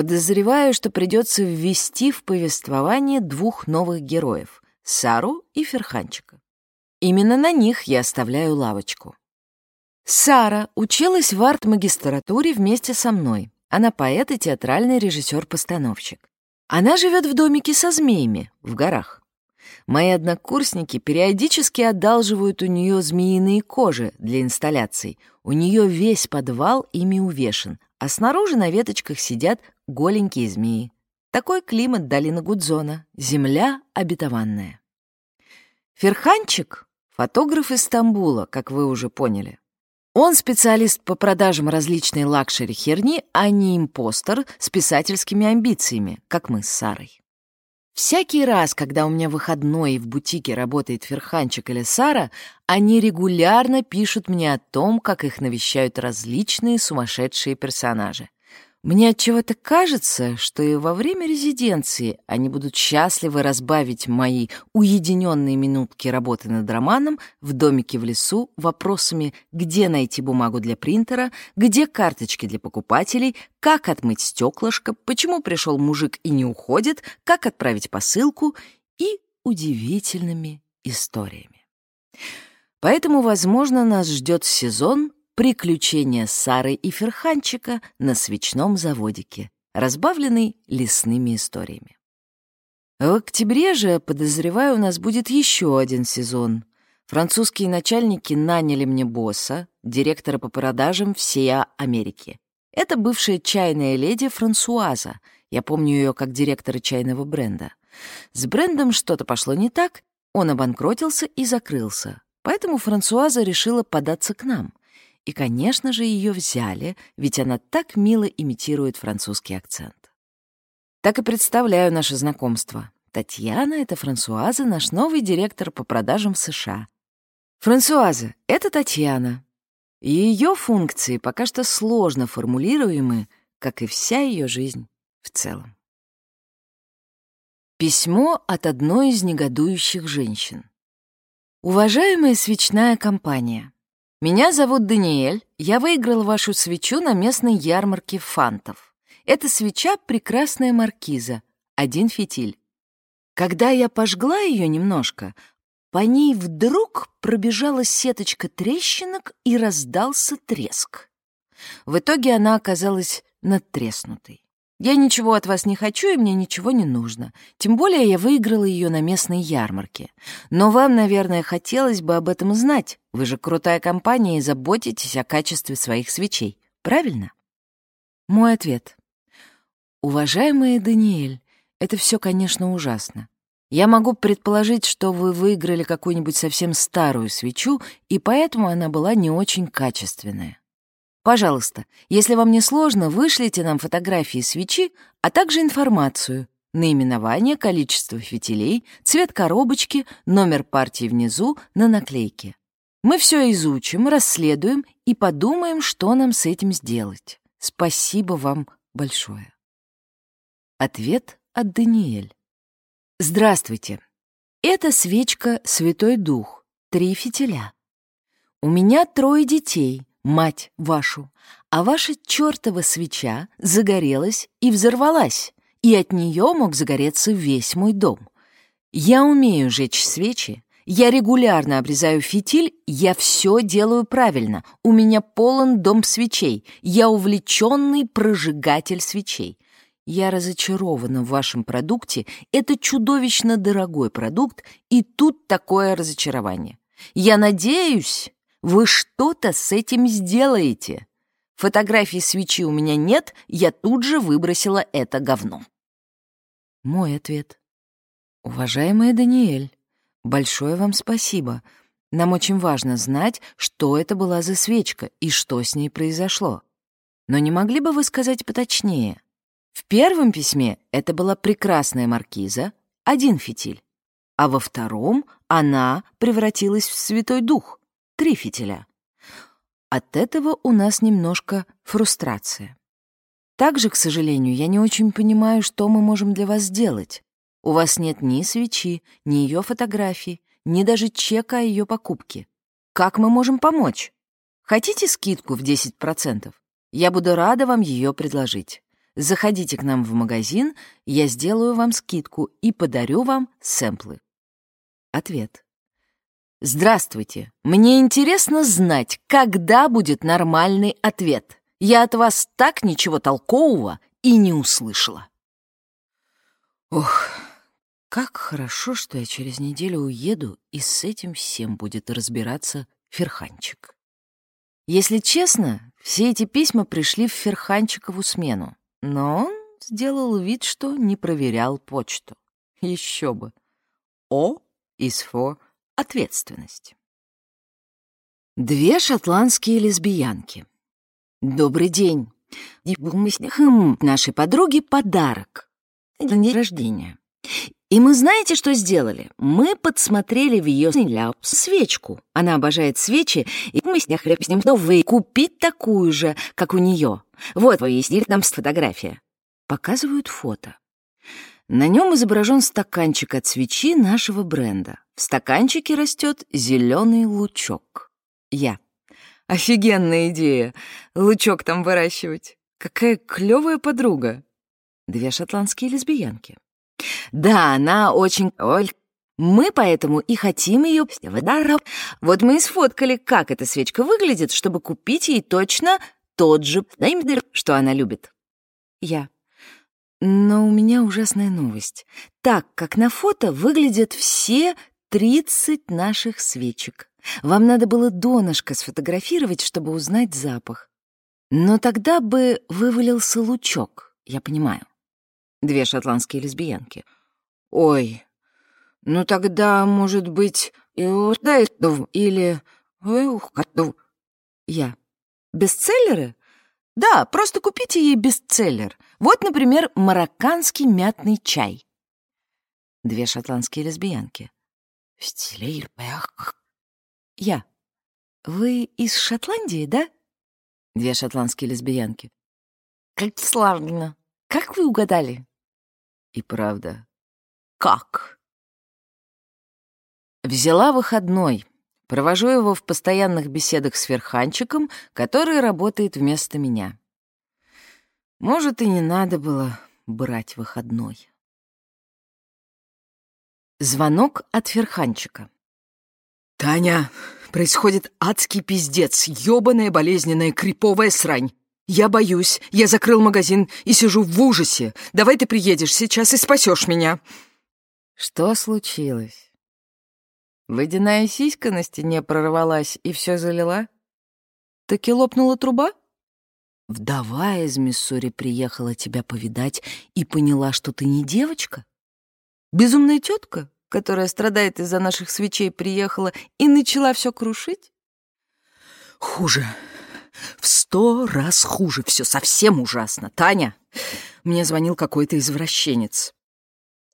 Speaker 2: Подозреваю, что придется ввести в повествование двух новых героев — Сару и Ферханчика. Именно на них я оставляю лавочку. Сара училась в арт-магистратуре вместе со мной. Она поэт и театральный режиссер-постановщик. Она живет в домике со змеями в горах. Мои однокурсники периодически одалживают у нее змеиные кожи для инсталляций. У нее весь подвал ими увешан, а снаружи на веточках сидят голенькие змеи. Такой климат долины Гудзона, земля обетованная. Ферханчик — фотограф из Стамбула, как вы уже поняли. Он специалист по продажам различной лакшери-херни, а не impostor с писательскими амбициями, как мы с Сарой. Всякий раз, когда у меня выходной и в бутике работает Ферханчик или Сара, они регулярно пишут мне о том, как их навещают различные сумасшедшие персонажи. Мне от чего-то кажется, что и во время резиденции они будут счастливы разбавить мои уединенные минутки работы над романом в домике в лесу вопросами, где найти бумагу для принтера, где карточки для покупателей, как отмыть стеклышко, почему пришел мужик и не уходит, как отправить посылку и удивительными историями. Поэтому, возможно, нас ждет сезон Приключения Сары и Ферханчика на свечном заводике, разбавленный лесными историями. В октябре же, подозреваю, у нас будет еще один сезон. Французские начальники наняли мне босса, директора по продажам всей Америки. Это бывшая чайная леди Франсуаза. Я помню ее как директора чайного бренда. С брендом что-то пошло не так, он обанкротился и закрылся. Поэтому Франсуаза решила податься к нам. И, конечно же, ее взяли, ведь она так мило имитирует французский акцент. Так и представляю наше знакомство. Татьяна — это Франсуаза, наш новый директор по продажам в США. Франсуаза — это Татьяна. Ее функции пока что сложно формулируемы, как и вся ее жизнь в целом. Письмо от одной из негодующих женщин. Уважаемая свечная компания, меня зовут Даниэль, я выиграл вашу свечу на местной ярмарке фантов. Эта свеча — прекрасная маркиза, один фитиль. Когда я пожгла ее немножко, по ней вдруг пробежала сеточка трещинок и раздался треск. В итоге она оказалась надтреснутой. Я ничего от вас не хочу, и мне ничего не нужно. Тем более я выиграла ее на местной ярмарке. Но вам, наверное, хотелось бы об этом знать. Вы же крутая компания и заботитесь о качестве своих свечей. Правильно? Мой ответ. Уважаемая Даниэль, это все, конечно, ужасно. Я могу предположить, что вы выиграли какую-нибудь совсем старую свечу, и поэтому она была не очень качественная. Пожалуйста, если вам не сложно, вышлите нам фотографии свечи, а также информацию, наименование, количество фитилей, цвет коробочки, номер партии внизу на наклейке. Мы все изучим, расследуем и подумаем, что нам с этим сделать. Спасибо вам большое. Ответ от Даниэль. Здравствуйте. Это свечка «Святой Дух», три фитиля. У меня трое детей — мать вашу, а ваша чертова свеча загорелась и взорвалась, и от нее мог загореться весь мой дом. Я умею жечь свечи, я регулярно обрезаю фитиль, я все делаю правильно, у меня полон дом свечей, я увлеченный прожигатель свечей. Я разочарована в вашем продукте, это чудовищно дорогой продукт, и тут такое разочарование. Я надеюсь, вы что-то с этим сделаете. Фотографии свечи у меня нет, я тут же выбросила это говно. Мой ответ. Уважаемая Даниэль, Большое вам спасибо. Нам очень важно знать, что это была за свечка и что с ней произошло. Но не могли бы вы сказать поточнее? В первом письме это была прекрасная маркиза, один фитиль, а во втором она превратилась в Святой Дух, три фитиля. От этого у нас немножко фрустрация. Также, к сожалению, я не очень понимаю, что мы можем для вас сделать. У вас нет ни свечи, ни ее фотографий, ни даже чека о ее покупке. Как мы можем помочь? Хотите скидку в 10%? Я буду рада вам ее предложить. Заходите к нам в магазин, я сделаю вам скидку и подарю вам сэмплы. Ответ. Здравствуйте. Мне интересно знать, когда будет нормальный ответ. Я от вас так ничего толкового и не услышала. Ох, как хорошо, что я через неделю уеду, и с этим всем будет разбираться Ферханчик. Если честно, все эти письма пришли в Ферханчикову смену, но он сделал вид, что не проверял почту. Еще бы. О is for ответственность. Две шотландские лесбиянки. Добрый день. Нашей подруге подарок. День рождения. И мы знаете, что сделали? Мы подсмотрели в ее свечку. Она обожает свечи, и мы с ней с ним вы купить такую же, как у нее. Вот, выяснили нам фотография. Показывают фото. На нем изображен стаканчик от свечи нашего бренда. В стаканчике растет зеленый лучок. Я. Офигенная идея. Лучок там выращивать. Какая клевая подруга. Две шотландские лесбиянки. Да, она очень... Оль, мы поэтому и хотим ее Вот мы и сфоткали, как эта свечка выглядит, чтобы купить ей точно тот же, что она любит. Я. Но у меня ужасная новость. Так, как на фото, выглядят все 30 наших свечек. Вам надо было донышко сфотографировать, чтобы узнать запах. Но тогда бы вывалился лучок, я понимаю. Две шотландские лесбиянки. Ой, ну тогда, может быть, или... Я. Бестселлеры? Да, просто купите ей бестселлер. Вот, например, марокканский мятный чай. Две шотландские лесбиянки. В стиле Я. Вы из Шотландии, да? Две шотландские лесбиянки. Как славно. Как вы угадали? И правда, как? Взяла выходной. Провожу его в постоянных беседах с Верханчиком, который работает вместо меня. Может, и не надо было брать выходной. Звонок от Ферханчика. «Таня, происходит адский пиздец, ёбаная болезненная криповая срань. Я боюсь, я закрыл магазин и сижу в ужасе. Давай ты приедешь сейчас и спасешь меня». Что случилось? Водяная сиська на стене прорвалась и все залила? Таки лопнула труба? Вдова из Миссури приехала тебя повидать и поняла, что ты не девочка? Безумная тетка, которая страдает из-за наших свечей, приехала и начала все крушить? Хуже. В сто раз хуже. Все совсем ужасно. Таня, мне звонил какой-то извращенец.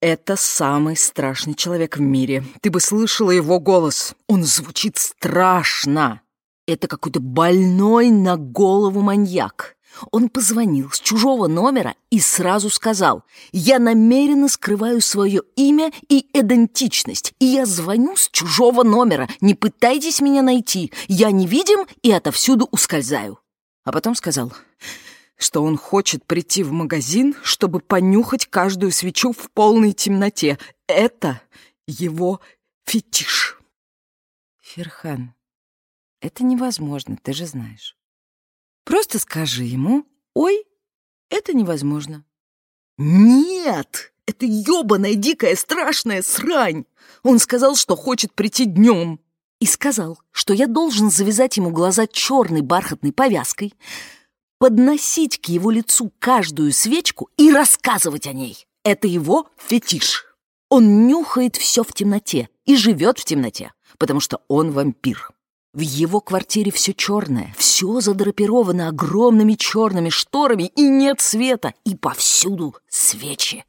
Speaker 2: Это самый страшный человек в мире. Ты бы слышала его голос. Он звучит страшно. Это какой-то больной на голову маньяк. Он позвонил с чужого номера и сразу сказал, «Я намеренно скрываю свое имя и идентичность, и я звоню с чужого номера. Не пытайтесь меня найти. Я невидим и отовсюду ускользаю». А потом сказал, что он хочет прийти в магазин, чтобы понюхать каждую свечу в полной темноте. Это его фетиш. Ферхан, это невозможно, ты же знаешь. Просто скажи ему, ой, это невозможно. Нет, это ёбаная, дикая, страшная срань. Он сказал, что хочет прийти днем. И сказал, что я должен завязать ему глаза черной бархатной повязкой, подносить к его лицу каждую свечку и рассказывать о ней. Это его фетиш. Он нюхает все в темноте и живет в темноте, потому что он вампир. В его квартире все черное, все задрапировано огромными черными шторами, и нет света, и повсюду свечи.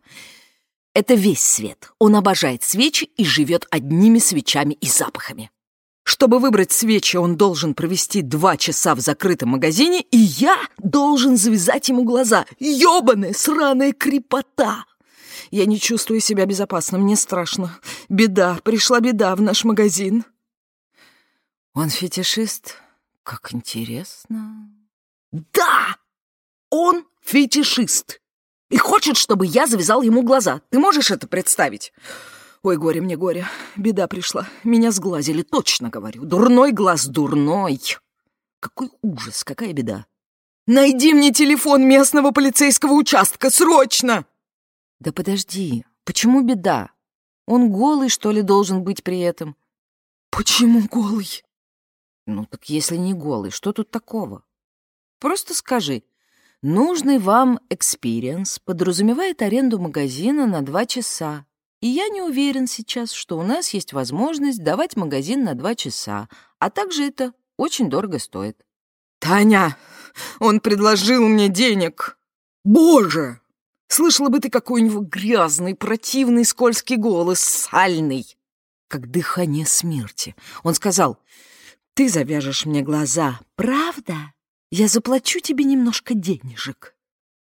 Speaker 2: Это весь свет. Он обожает свечи и живет одними свечами и запахами. Чтобы выбрать свечи, он должен провести два часа в закрытом магазине, и я должен завязать ему глаза. Ёбаная сраная крепота! Я не чувствую себя безопасно, мне страшно. Беда, пришла беда в наш магазин. Он фетишист? Как интересно. Да! Он фетишист! И хочет, чтобы я завязал ему глаза. Ты можешь это представить? Ой, горе мне горе. Беда пришла. Меня сглазили, точно говорю. Дурной глаз дурной. Какой ужас, какая беда. Найди мне телефон местного полицейского участка, срочно! Да подожди, почему беда? Он голый, что ли, должен быть при этом? Почему голый? Ну так если не голый, что тут такого? Просто скажи, нужный вам experience подразумевает аренду магазина на два часа. И я не уверен сейчас, что у нас есть возможность давать магазин на два часа, а также это очень дорого стоит. «Таня, он предложил мне денег! Боже! Слышала бы ты какой у него грязный, противный, скользкий голос, сальный, как дыхание смерти. Он сказал, «Ты завяжешь мне глаза, правда? Я заплачу тебе немножко денежек.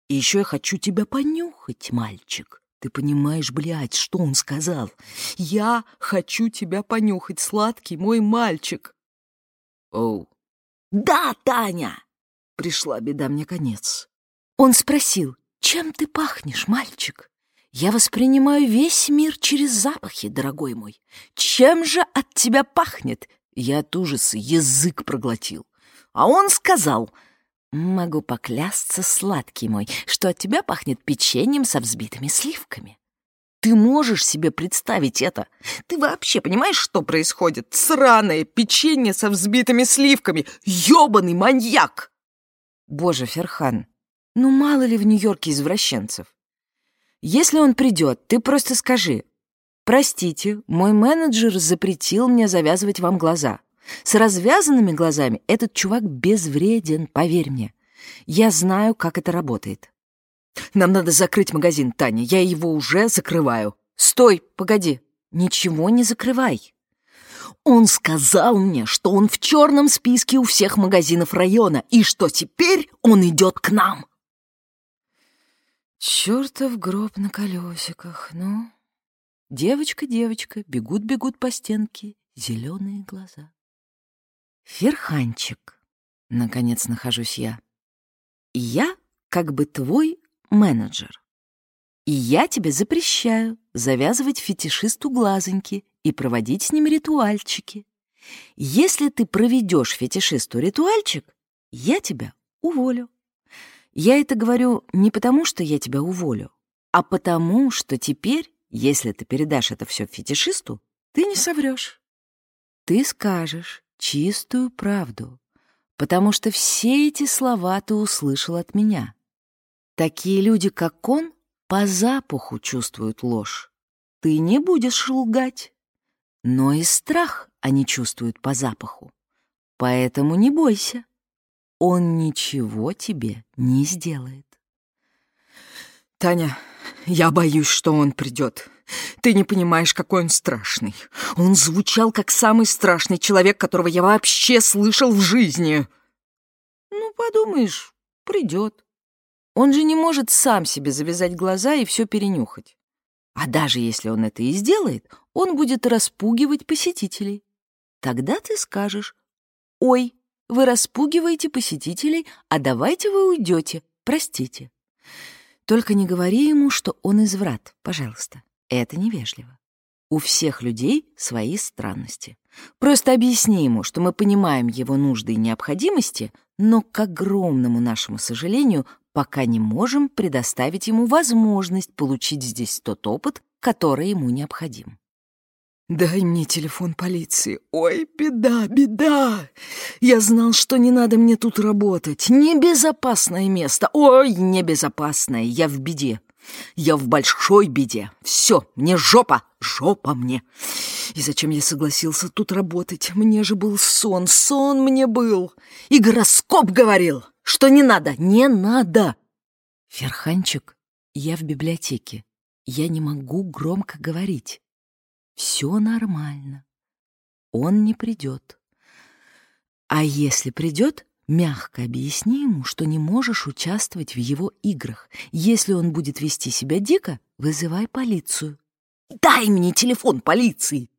Speaker 2: И еще я хочу тебя понюхать, мальчик. Ты понимаешь, блядь, что он сказал? Я хочу тебя понюхать, сладкий мой мальчик. Оу. Да, Таня! Пришла беда мне конец. Он спросил, чем ты пахнешь, мальчик? Я воспринимаю весь мир через запахи, дорогой мой. Чем же от тебя пахнет? Я от ужаса язык проглотил. А он сказал — Могу поклясться, сладкий мой, что от тебя пахнет печеньем со взбитыми сливками. Ты можешь себе представить это? Ты вообще понимаешь, что происходит? Сраное печенье со взбитыми сливками! ёбаный маньяк! Боже, Ферхан, ну мало ли в Нью-Йорке извращенцев. Если он придет, ты просто скажи. Простите, мой менеджер запретил мне завязывать вам глаза. С развязанными глазами этот чувак безвреден, поверь мне. Я знаю, как это работает. Нам надо закрыть магазин, Таня. Я его уже закрываю. Стой, погоди. Ничего не закрывай. Он сказал мне, что он в черном списке у всех магазинов района и что теперь он идет к нам. Чертов гроб на колесиках, ну. Девочка, девочка, бегут-бегут по стенке зеленые глаза. Ферханчик, наконец нахожусь я. Я как бы твой менеджер. И я тебе запрещаю завязывать фетишисту глазоньки и проводить с ним ритуальчики. Если ты проведешь фетишисту ритуальчик, я тебя уволю. Я это говорю не потому, что я тебя уволю, а потому, что теперь, если ты передашь это все фетишисту, ты не соврешь. Ты скажешь, чистую правду, потому что все эти слова ты услышал от меня. Такие люди, как он, по запаху чувствуют ложь. Ты не будешь лгать. Но и страх они чувствуют по запаху. Поэтому не бойся. Он ничего тебе не сделает. Таня, я боюсь, что он придет. Ты не понимаешь, какой он страшный. Он звучал как самый страшный человек, которого я вообще слышал в жизни. Ну, подумаешь, придет. Он же не может сам себе завязать глаза и все перенюхать. А даже если он это и сделает, он будет распугивать посетителей. Тогда ты скажешь, «Ой, вы распугиваете посетителей, а давайте вы уйдете, простите». Только не говори ему, что он изврат, пожалуйста. Это невежливо. У всех людей свои странности. Просто объясни ему, что мы понимаем его нужды и необходимости, но, к огромному нашему сожалению, пока не можем предоставить ему возможность получить здесь тот опыт, который ему необходим. «Дай мне телефон полиции. Ой, беда, беда! Я знал, что не надо мне тут работать. Небезопасное место. Ой, небезопасное. Я в беде. Я в большой беде. Все, мне жопа, жопа мне. И зачем я согласился тут работать? Мне же был сон, сон мне был. И гороскоп говорил, что не надо, не надо. Ферханчик, я в библиотеке. Я не могу громко говорить. Все нормально. Он не придет. А если придет, мягко объясни ему, что не можешь участвовать в его играх. Если он будет вести себя дико, вызывай полицию. Дай мне телефон полиции.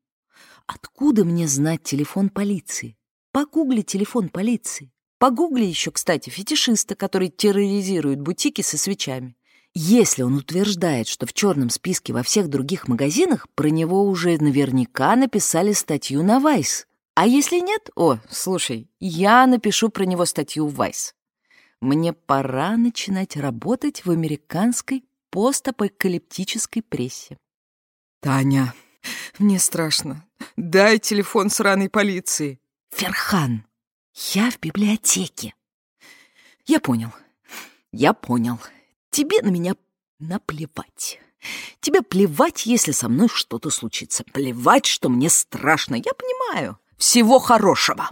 Speaker 2: Откуда мне знать телефон полиции? Погугли телефон полиции. Погугли еще, кстати, фетишиста, который терроризирует бутики со свечами. Если он утверждает, что в черном списке во всех других магазинах, про него уже наверняка написали статью на Вайс. А если нет, о, слушай, я напишу про него статью в Вайс. Мне пора начинать работать в американской постапокалиптической прессе.
Speaker 3: Таня, мне страшно. Дай телефон сраной полиции.
Speaker 2: Ферхан, я в библиотеке. Я понял. Я понял. Тебе на меня наплевать. Тебе плевать, если со мной что-то случится. Плевать, что мне страшно. Я понимаю. Всего хорошего.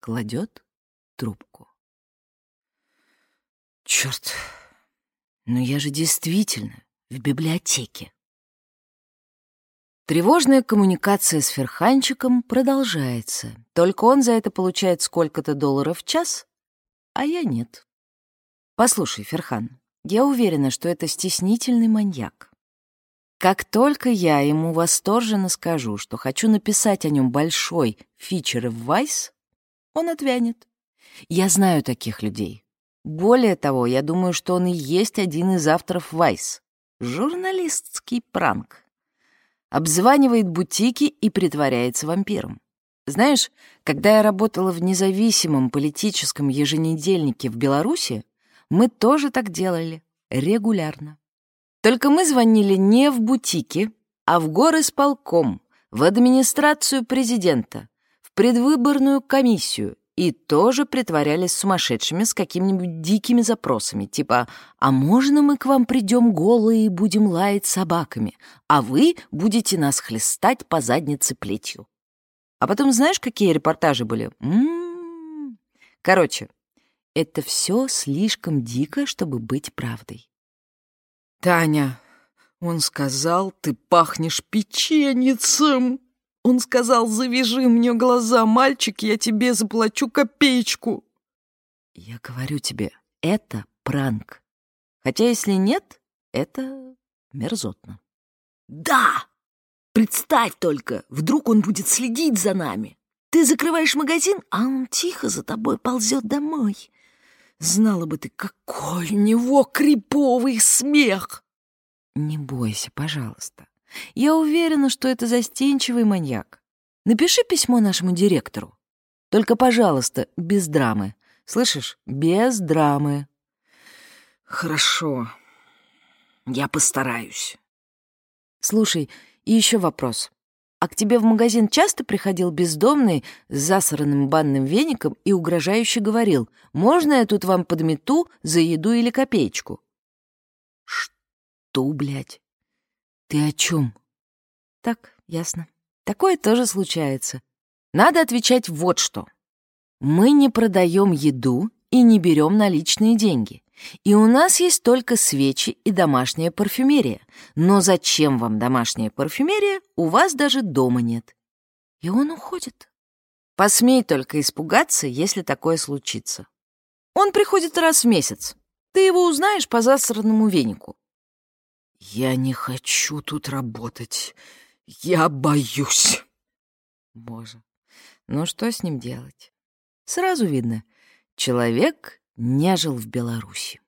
Speaker 2: Кладет трубку. Черт, но я же действительно в библиотеке. Тревожная коммуникация с Ферханчиком продолжается, только он за это получает сколько-то долларов в час, а я нет. Послушай, Ферхан, я уверена, что это стеснительный маньяк. Как только я ему восторженно скажу, что хочу написать о нем большой фичер в Вайс, он отвянет. Я знаю таких людей. Более того, я думаю, что он и есть один из авторов Вайс. Журналистский пранк. Обзванивает бутики и притворяется вампиром. Знаешь, когда я работала в независимом политическом еженедельнике в Беларуси, мы тоже так делали, регулярно. Только мы звонили не в бутики, а в горосполком, в администрацию президента, в предвыборную комиссию и тоже притворялись сумасшедшими с какими-нибудь дикими запросами, типа «А можно мы к вам придем голые и будем лаять собаками, а вы будете нас хлестать по заднице плетью?» А потом знаешь, какие репортажи были? М -м -м. Короче, это все слишком дико, чтобы быть правдой.
Speaker 3: Таня, он сказал, ты пахнешь печеницем. Он сказал, завяжи мне глаза, мальчик, я тебе заплачу копеечку.
Speaker 2: Я говорю тебе, это пранк. Хотя если нет, это мерзотно. Да! Представь только, вдруг он будет следить за нами. Ты закрываешь магазин, а он тихо за тобой ползет домой. Знала бы ты, какой у него криповый смех! Не бойся, пожалуйста. Я уверена, что это застенчивый маньяк. Напиши письмо нашему директору. Только, пожалуйста, без драмы. Слышишь? Без драмы.
Speaker 3: Хорошо. Я постараюсь.
Speaker 2: Слушай, и еще вопрос. А к тебе в магазин часто приходил бездомный с засранным банным веником и угрожающе говорил, «Можно я тут вам подмету за еду или копеечку?» «Что, блядь? Ты о чем?» «Так, ясно. Такое тоже случается. Надо отвечать вот что. Мы не продаем еду и не берем наличные деньги. И у нас есть только свечи и домашняя парфюмерия. Но зачем вам домашняя парфюмерия? У вас даже дома нет. И он уходит. Посмей только испугаться, если такое случится. Он приходит раз в месяц. Ты его узнаешь по засранному венику.
Speaker 3: Я не хочу тут работать. Я боюсь.
Speaker 2: Боже, ну что с ним делать? Сразу видно, человек не жил в Беларуси.